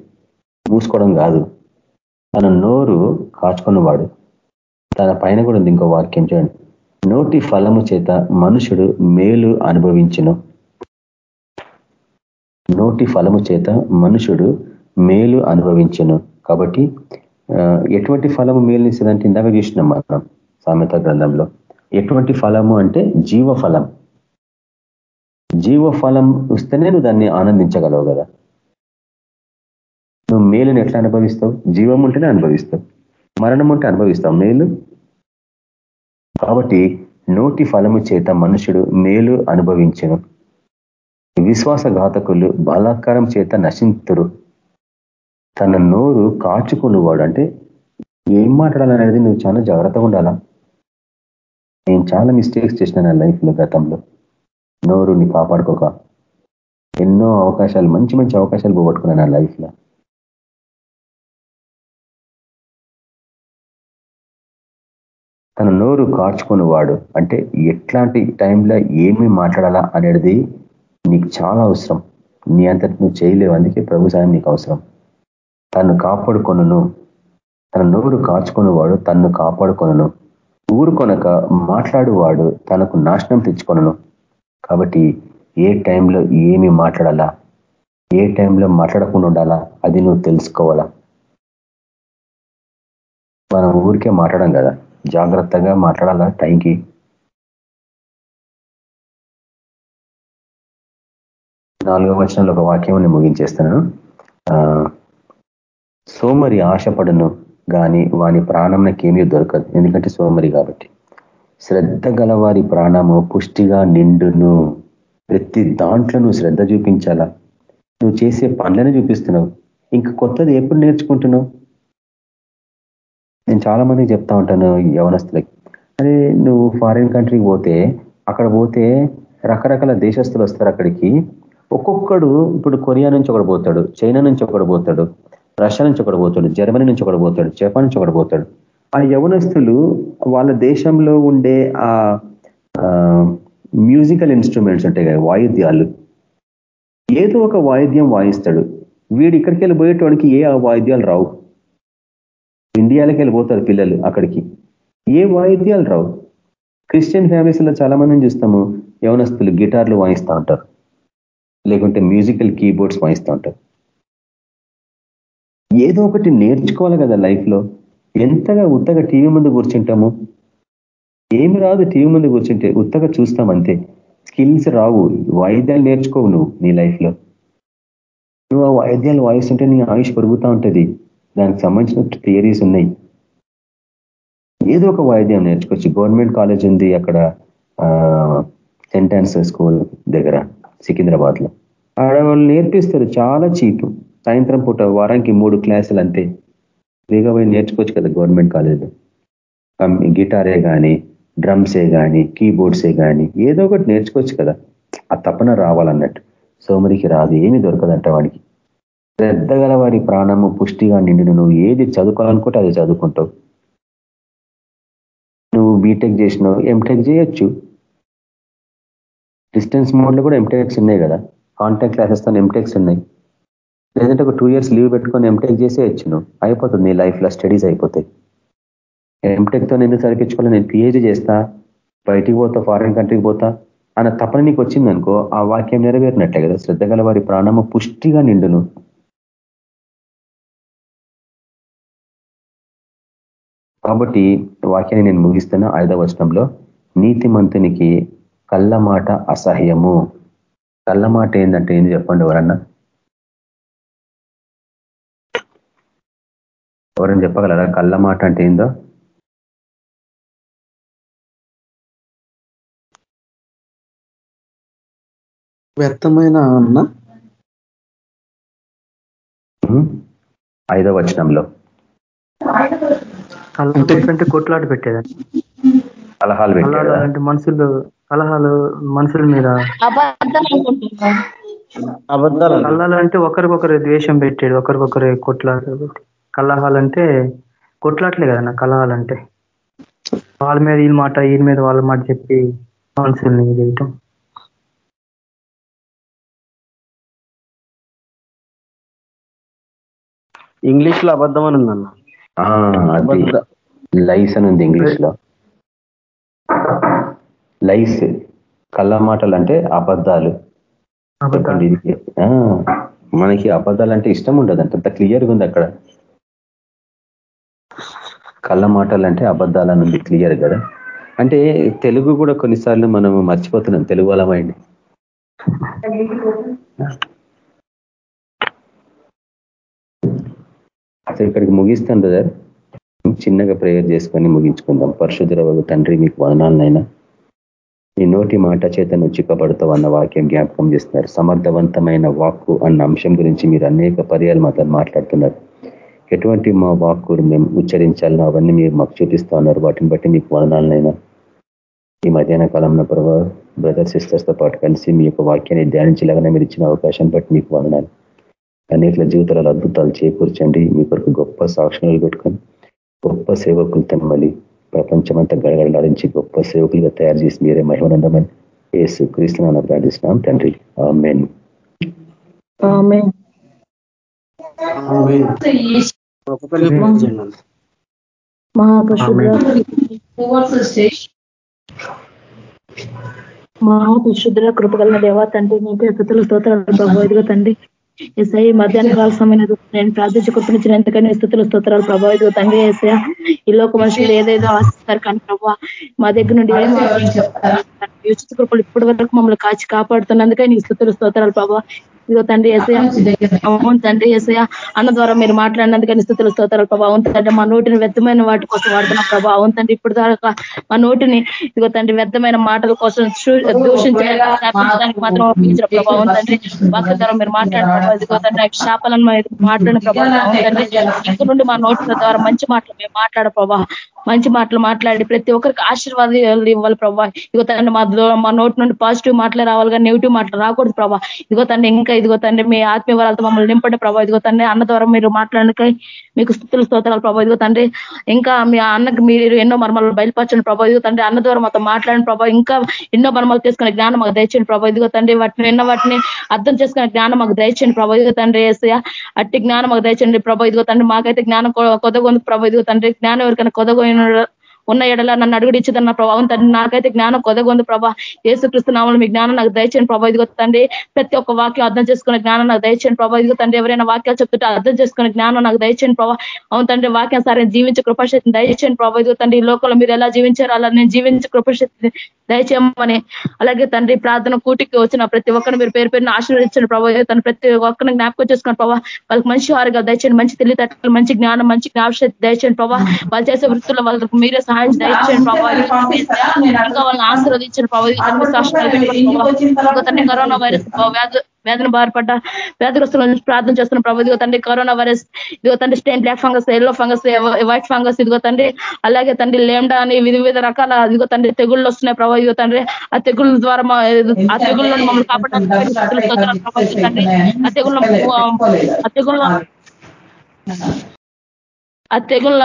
మూసుకోవడం కాదు. తన నోరు కాచుకున్నవాడు తన పైన కూడా ఉంది ఇంకో వాక్యం చూడండి. నోటి ఫలము చేత మనుషుడు మేలు అనుభవించును. నోటి ఫలము చేత మనుషుడు మేలు అనుభవించను. కాబట్టి ఎటువంటి ఫలము మేలునిస్తుందంటే ఇందాక చూసినాం మనం సామెత గ్రంథంలో. ఎటువంటి ఫలము అంటే జీవ ఫలం జీవ ఫలం వస్తేనే నువ్వు దాన్ని ఆనందించగలవు కదా. నువ్వు మేలుని ఎట్లా అనుభవిస్తావు? జీవం ఉంటేనే అనుభవిస్తావు. మరణం ఉంటే అనుభవిస్తావు. మేలు? కాబట్టి నోటి ఫలము చేత మనుషుడు మేలు అనుభవించను. విశ్వాసఘాతకులు బలాత్కారం చేత నశింతురు. తన నోరు కాచుకునేవాడు. అంటే ఏం మాట్లాడాలనేది నువ్వు చాలా జాగ్రత్తగా ఉండాలా? నేను చాలా మిస్టేక్స్ చేసిన నా లైఫ్లో గతంలో. నోరుని కాపాడుకోక. ఎన్నో అవకాశాలు మంచి మంచి అవకాశాలు పోగొట్టుకున్నాను నా లైఫ్లో తన నోరు వాడు అంటే ఎట్లాంటి టైంలో ఏమి మాట్లాడాలా అనేది నీకు చాలా అవసరం. నీ అంతటి నువ్వు చేయలేవు. అందుకే ప్రభు సాయం నీకు అవసరం. తను కాపాడుకొను తన నోరు వాడు తన్ను కాపాడుకొను ఊరుకొనక మాట్లాడువాడు తనకు నాశనం తెచ్చుకొనను. కాబట్టి ఏ టైంలో ఏమి మాట్లాడాలా? ఏ టైంలో మాట్లాడకుండా ఉండాలా? అది నువ్వు తెలుసుకోవాలా? మనం ఊరికే మాట్లాడం కదా? జాగ్రత్తగా మాట్లాడాలా టైంకి? నాలుగో వచనంలో ఒక వాక్యం నేను ముగించేస్తాను. సోమరి ఆశపడును కానీ వాని ప్రాణంకి దొరకదు. ఎందుకంటే సోమరి కాబట్టి. శ్రద్ధ గలవారి ప్రాణము పుష్టిగా నిండును. ప్రతి దాంట్లో నువ్వు శ్రద్ధ చూపించాలా? నువ్వు చేసే పనులను చూపిస్తున్నావు. ఇంక కొత్తది ఎప్పుడు నేర్చుకుంటున్నావు? నేను చాలా మందికి చెప్తా ఉంటాను యవనస్తులకి. అదే నువ్వు ఫారిన్ కంట్రీకి పోతే అక్కడ పోతే రకరకాల దేశస్తులు వస్తారు అక్కడికి. ఒక్కొక్కడు ఇప్పుడు కొరియా నుంచి ఒకడు పోతాడు చైనా నుంచి ఒకడు పోతాడు. రష్యా నుంచి ఒకడు పోతాడు జర్మనీ నుంచి ఒకడు పోతాడు జపాన్ నుంచి ఒకడు పోతాడు. ఆ యవనస్తులు వాళ్ళ దేశంలో ఉండే ఆ మ్యూజికల్ ఇన్స్ట్రుమెంట్స్ ఉంటాయి కదా వాయిద్యాలు. ఏదో ఒక వాయిద్యం వాయిస్తాడు. వీడు ఇక్కడికి వెళ్ళి ఏ వాయిద్యాలు రావు. ఇండియాలోకి వెళ్ళిపోతారు పిల్లలు అక్కడికి. ఏ వాయిద్యాలు రావు. క్రిస్టియన్ ఫ్యామిలీస్లో చాలా మందిని చూస్తాము యవనస్తులు గిటార్లు వాయిస్తూ ఉంటారు. లేకుంటే మ్యూజికల్ కీబోర్డ్స్ వాయిస్తూ ఉంటారు. ఏదో ఒకటి నేర్చుకోవాలి కదా లైఫ్లో. ఎంతగా ఉత్తగా టీవీ ముందు కూర్చుంటాము? ఏమి రాదు టీవీ ముందు కూర్చుంటే ఉత్తగా చూస్తాం అంతే. స్కిల్స్ రావు వాయిద్యాలు నేర్చుకోవు నువ్వు నీ లైఫ్లో. నువ్వు ఆ వాయిద్యాలు వాయిస్తుంటే నీ ఆయుష్ పెరుగుతూ ఉంటుంది. దానికి సంబంధించిన థియరీస్ ఉన్నాయి. ఏదో ఒక వాయిద్యం నేర్చుకోవచ్చు. గవర్నమెంట్ కాలేజ్ ఉంది అక్కడ సెంటాన్స్ స్కూల్ దగ్గర సికింద్రాబాద్లో ఆడ వాళ్ళు నేర్పిస్తారు. చాలా చీపు. సాయంత్రం పూట వారానికి మూడు క్లాసులు అంతే. ఫ్రీగా పోయి నేర్చుకోవచ్చు కదా గవర్నమెంట్ కాలేజ్లో. గిటారే కానీ డ్రమ్సే కానీ కీబోర్డ్సే కానీ ఏదో ఒకటి నేర్చుకోవచ్చు కదా. ఆ తపన రావాలన్నట్టు. సోమరికి రాదు ఏమీ దొరకదంట వాడికి. పెద్దగల వారి ప్రాణము పుష్టిగా నిండిన నువ్వు ఏది చదువుకోవాలనుకుంటే అది చదువుకుంటావు. నువ్వు బీటెక్ చేసినావు ఎంటెక్ చేయొచ్చు. డిస్టెన్స్ మోడ్లో కూడా ఎంటెక్స్ ఉన్నాయి కదా. కాంటాక్ట్ క్లాసెస్తో ఎంటెక్స్ ఉన్నాయి. లేదంటే ఒక టూ ఇయర్స్ లీవ్ పెట్టుకొని ఎంటెక్ చేసేయచ్చు నువ్వు అయిపోతుంది నీ లైఫ్లో స్టడీస్ అయిపోతాయి. ఎంటెక్తో నేను సరిపించుకోవాలి నేను పిహెచ్డీ చేస్తా బయటికి పోతా ఫారిన్ కంట్రీకి పోతా అన్న తపన నీకు వచ్చిందనుకో ఆ వాక్యం నెరవేరినట్లే కదా. శ్రద్ధ గల వారి ప్రాణము పుష్టిగా నిండును. కాబట్టి వాక్యాన్ని నేను ముగిస్తున్న ఐదవ వచనంలో నీతిమంతునికి కళ్ళ మాట అసహ్యము. కళ్ళ మాట ఏంటంటే ఏంది చెప్పండి ఎవరన్నా? ఎవరైనా చెప్పగలరా? కళ్ళ మాట అంటే ఏందో? వ్యర్థమైన అన్న? ఐదవ వచనంలో. అంటే కొట్లాట పెట్టేదండి కలహాలు పెట్టాడు అంటే మనుషులు కలహాలు మనుషుల మీద. కళ్ళాలు అంటే ఒకరికొకరు ద్వేషం పెట్టాడు ఒకరికొకరు కొట్లాట కలహాలు అంటే కొట్లాట్లే కదన్న కలహాలు అంటే వాళ్ళ మీద ఈ మాట ఈ మీద వాళ్ళ మాట చెప్పి మనుషుల్ని చేయటం. ఇంగ్లీష్లో అబద్ధం అని ఉందన్న. లైస్ అని ఉంది ఇంగ్లీష్లో లైస్ కళ్ళ మాటలు అంటే అబద్ధాలు. మనకి అబద్ధాలు అంటే ఇష్టం ఉండదు అంత క్లియర్గా ఉంది అక్కడ. కళ్ళ మాటలు అంటే అబద్ధాలు ఉంది క్లియర్ కదా? అంటే తెలుగు కూడా కొన్నిసార్లు మనం మర్చిపోతున్నాం తెలుగు వలమైంది అసలు ఇక్కడికి ముగిస్తాను బ్రదర్ చిన్నగా ప్రేయర్ చేసుకొని ముగించుకుందాం. పరశుధర తండ్రి మీకు వదనాలనైనా ఈ నోటి మాట చేత నువ్వు చిక్కబడతావు అన్న వాక్యం జ్ఞాపకం చేస్తున్నారు. సమర్థవంతమైన వాక్కు అన్న అంశం గురించి మీరు అనేక పర్యాలు మాతో మాట్లాడుతున్నారు. ఎటువంటి మా వాక్కు మేము ఉచ్చరించాలనో అవన్నీ మీరు మాకు చూపిస్తా ఉన్నారు. వాటిని బట్టి మీకు వదనాలనైనా. ఈ మధ్యాహ్న కాలంలో ప్రభావ బ్రదర్ సిస్టర్స్తో పాటు కలిసి మీ యొక్క వాక్యాన్ని ధ్యానించలాగానే మీరు ఇచ్చిన అవకాశం బట్టి మీకు వదనాలు. అనేక జీవితాలలో అద్భుతాలు చేకూర్చండి. మీ కొరకు గొప్ప సాక్షణాలు పెట్టుకొని గొప్ప సేవకులు తనమలి ప్రపంచమంతా గడగడలాడించి గొప్ప సేవకులుగా తయారు చేసి మీరే మహిమనందమని ఏసు క్రీస్తున్నా ప్రార్థిస్తున్నాం తండ్రి. ఆమెన్. మహాపురుషుద్ర కృపగల దేవా తండ్రి నీకు స్థుతులు స్తోత్రాలు ప్రభావితగా తండ్రి ఎస్ఐ మధ్యాహ్న కాల సమయం నేను ప్రార్థించి కృపణించిన ఎంతకైనా స్థుతులు స్తోత్రాలు ప్రభావితం తండ్రి ఎస్ఐ ఈ లోక మనుషులు ఏదేదో ఆశిస్తారు కానీ ప్రభావ మా దగ్గర నుండి ఏం ఉచిత కృపలు ఇప్పటి వరకు మమ్మల్ని కాచి కాపాడుతున్నందుకే నీ స్థుతులు స్తోత్రాలు ప్రభావ ఇదిగో తండ్రి ఏసయ అవును తండ్రి ఏసయ అన్న ద్వారా మీరు మాట్లాడినందుకని స్థుతులు స్తోత్రాలు ప్రభావ అవును తండ్రి మా నోటిని వ్యర్థమైన వాటి కోసం వాడుతున్న ప్రభావ అవును తండ్రి ఇప్పుడు దాకా మా నోటిని ఇదిగో తండ్రి వ్యర్థమైన మాటల కోసం దూషించడానికి మాత్రం ఒప్పించిన ప్రభావం తండ్రి వాక్య ద్వారా మీరు మాట్లాడిన ఇదిగో తండ్రి శాపలను మాట్లాడిన ప్రభావం తండ్రి ఇక్కడ నుండి మా నోట్ల ద్వారా మంచి మాటలు మేము మాట్లాడ ప్రభావ మంచి మాటలు మాట్లాడి ప్రతి ఒక్కరికి ఆశీర్వాదాలు ఇవ్వాలి ప్రభావ ఇదిగో తండ్రి మా మా నోటి నుండి పాజిటివ్ మాటలు రావాలి కానీ నెగిటివ్ మాటలు రాకూడదు ప్రభావ ఇదిగో తండ్రి ఇంకా ఇదిగో తండ్రి మీ ఆత్మీయ వరాలతో మమ్మల్ని నింపండి ప్రభావ ఇదిగో తండ్రి అన్న ద్వారా మీరు మాట్లాడడానికి మీకు స్థుతులు స్తోత్రాలు ప్రభావ ఇదిగో తండ్రి ఇంకా మీ అన్నకి మీరు ఎన్నో మర్మాలు బయలుపరచండి ప్రభావ ఇదిగో తండ్రి అన్న ద్వారా మాతో మాట్లాడిన ప్రభావ ఇంకా ఎన్నో మర్మాలు తీసుకునే జ్ఞానం మాకు దయచేయండి ప్రభావ ఇదిగో తండ్రి వాటిని ఎన్నో వాటిని అర్థం చేసుకునే జ్ఞానం మాకు దయచేయండి ప్రభావ ఇదిగో తండ్రి వేసయ అట్టి జ్ఞానం మాకు దయచండి ప్రభావ ఇదిగో తండ్రి మాకైతే జ్ఞానం కొదగొంది ప్రభావ ఇదిగో తండ్రి జ్ఞానం ఎవరికైనా కొదగొని general ఉన్న ఎడల నన్ను అడుగుడిచ్చిందన్న ప్రభావం తండ్రి నాకైతే జ్ఞానం కొదగొంది ప్రభా. ఏసుక్రీస్తు నామలు మీ జ్ఞానం నాకు దయచేయండి ప్రభా. ఇదిగో తండ్రి ప్రతి ఒక్క వాక్యం అర్థం చేసుకునే జ్ఞానం నాకు దయచేయండి ప్రభా. ఇదిగో తండ్రి ఎవరైనా వాక్యాలు చెప్తుంటే అర్థం చేసుకునే జ్ఞానం నాకు దయచేయండి ప్రభా. అవును తండ్రి వాక్యం సరే జీవించే కృపశక్తిని దయచేయండి ప్రభా. ఇదిగో తండ్రి ఈ లోకంలో మీరు ఎలా జీవించారు అలా నేను జీవించే కృపశక్తిని దయచేయమని అలాగే తండ్రి ప్రార్థన కూటికి వచ్చిన ప్రతి ఒక్కరిని మీరు పేరు పేరుని ఆశీర్వదించండి ప్రభావ తన ప్రతి ఒక్కరిని జ్ఞాపకం చేసుకుని ప్రభావ వాళ్ళకి మంచి ఆరోగ్యాలు దయచేయండి మంచి తెలివితేటలు మంచి జ్ఞానం మంచి జ్ఞాపశక్తి దయచేయండి ప్రభావ వాళ్ళు చేసే వృత్తుల్లో వాళ్ళకి మీరే సహాయం దయచేయండి ప్రభావ ఇంకా వాళ్ళని ఆశీర్వదించండి ప్రభావ తండ్రి కరోనా వైరస్ వ్యాధి వేదన వ్యాధిగ్రస్తుల నుంచి ప్రార్థన చేస్తున్న ప్రభు. ఇదిగో తండ్రి కరోనా వైరస్ ఇదిగో తండ్రి stain black fungus yellow fungus white fungus ఇదిగో తండ్రి. అలాగే తండ్రి లేమ్డా అని వివిధ రకాల ఇదిగో తండ్రి తెగుళ్ళు వస్తున్నాయి ప్రభావ ఇదిగో తండ్రి ఆ తెగుళ్ళ ద్వారా ఆ తెగుళ్ళ మమ్మల్ని కాపాడడానికి ఆ తెగుళ్ళ ఆ తెగుళ్ళ ఆ తెగుళ్ళ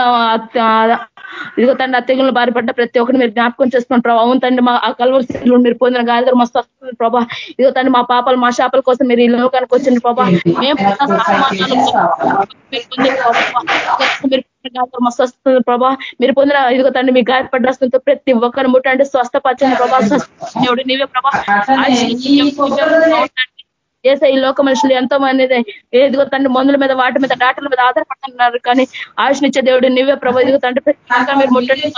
ఇదిగో తండ్రి ఆ తెగుళ్ళు బారిపడ్డ ప్రతి ఒక్కరిని మీరు జ్ఞాపకం చేసుకుని ప్రభావ అవును తండ్రి మా ఆ కలవరి మీరు పొందిన గాలిదారు మస్తు వస్తుంది ప్రభా. ఇదిగో తండ్రి మా పాపలు మా శాపల కోసం మీరు ఈ లోకానికి వచ్చింది ప్రభా. మేము వస్తుంది ప్రభా. మీరు పొందిన ఇదిగో తండ్రి మీ గాయపడ్డ వస్తుందో ప్రతి ఒక్కరిని ముట్టండి స్వస్థపచ్చని ప్రభా. స్వస్థ నీవే ప్రభా. ఏసే ఈ లోక మనుషులు ఎంతో మంది ఏదిగో తండ్రి మందుల మీద వాటి మీద డాక్టర్ల మీద ఆధారపడుతున్నారు. కానీ ఆశనిచ్చే దేవుడు నువ్వే ప్రభా. ఇదిగో తండ్రి మీరు ముట్టండి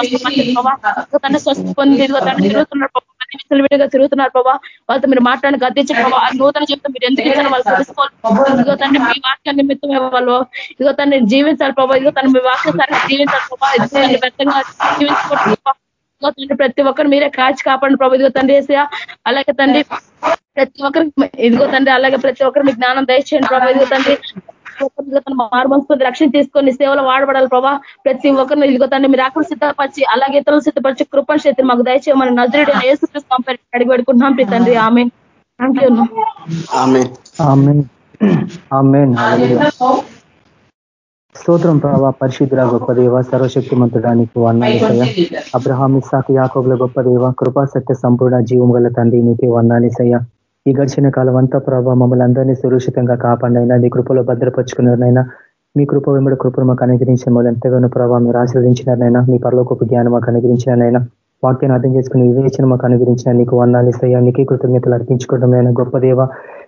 తండ్రి స్వస్థ పొంది ఇదిగో తండ్రి తిరుగుతున్నారు ప్రభావ విడిగా తిరుగుతున్నారు ప్రభావ వాళ్ళతో మీరు మాట్లాడిన గద్దించి ప్రభావ నూతన జీవితం మీరు ఎందుకు ఇచ్చారో వాళ్ళు తెలుసుకోవాలి. ఇదిగో తండ్రి మీ వాక్య నిమిత్తం వాళ్ళు ఇదిగో తండ్రి జీవించాలి ప్రభావ ఇదిగో తను మీ వాక్యం సరిగ్గా జీవించాలి ప్రభావ ఇదిగో వ్యక్తంగా జీవించుకుంటున్నారు ప్రతి ఒక్కరు మీరే కాచి కాపాడండి ప్రభు. ఇదిగో తండ్రి వేసా అలాగే తండ్రి ప్రతి ఒక్కరికి ఇదిగో తండ్రి అలాగే ప్రతి ఒక్కరు మీ జ్ఞానం దయచేయండి ప్రభావ ఇదిగో తండ్రి మారుమనసుకొని రక్షణ తీసుకొని సేవలు వాడబడాలి ప్రభా. ప్రతి ఒక్కరిని ఇదిగో తండ్రి మీరు ఆకలి సిద్ధపరిచి అలాగే ఇతరులు సిద్ధపరిచి కృపణ చేతి మాకు దయచేయమని నజరుడు అడిగి పెడుకుంటున్నాం ప్రీ తండ్రి ఆమె థ్యాంక్ యూ స్తోత్రం ప్రభావ పరిశుద్ధుల గొప్ప దేవ సర్వశక్తిమంతుడానికి వర్ణాలిసయ అబ్రహాం ఇసాక్ యాకోబుల గొప్ప దేవ కృపా సత్య సంపూర్ణ జీవం గల తండ్రి నీకే వర్ణాలిసయ్య ఈ గడిచిన కాలం అంతా ప్రభావ మమ్మల్ని అందరినీ సురక్షితంగా కాపాడినైనా నీ కృపలో భద్రపరుచుకున్నారనైనా మీ కృప వెంబడి కృపను మాకు అనుగ్రహించిన మమ్మల్ని ఎంతగానో ప్రభావ మీరు ఆశీర్వదించినారనైనా మీ పరలోకొక జ్ఞానం మాకు అనుగ్రహించినైనా వాక్యాన్ని అర్థం చేసుకుని వివేచన మాకు అనుగ్రహించిన నీకు వర్ణాలిసయ్యా నీకే కృతజ్ఞతలు అర్పించుకోవడం గొప్ప దేవ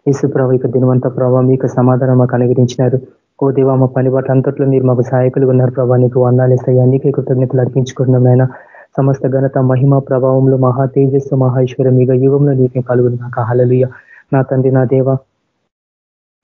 ఈసు ప్రభావ ఇక దినవంత ప్రభావ మీకు సమాధానం మాకు అనుగ్రహించినారు. ఓ దేవా మా పని బట్టి అంతట్లో మీరు మాకు సహాయకులు ఉన్నారు ప్రభా. నీకు వందాలేస్తాయి అన్నికే కృతజ్ఞతలు అర్పించుకుంటున్నాం ఆయన సమస్త ఘనత మహిమ ప్రభావంలో మహా తేజస్సు మహేశ్వరం ఇక యుగంలో నీకే కలుగుదు నాకు హలలుయ నా తండ్రి నా దేవ.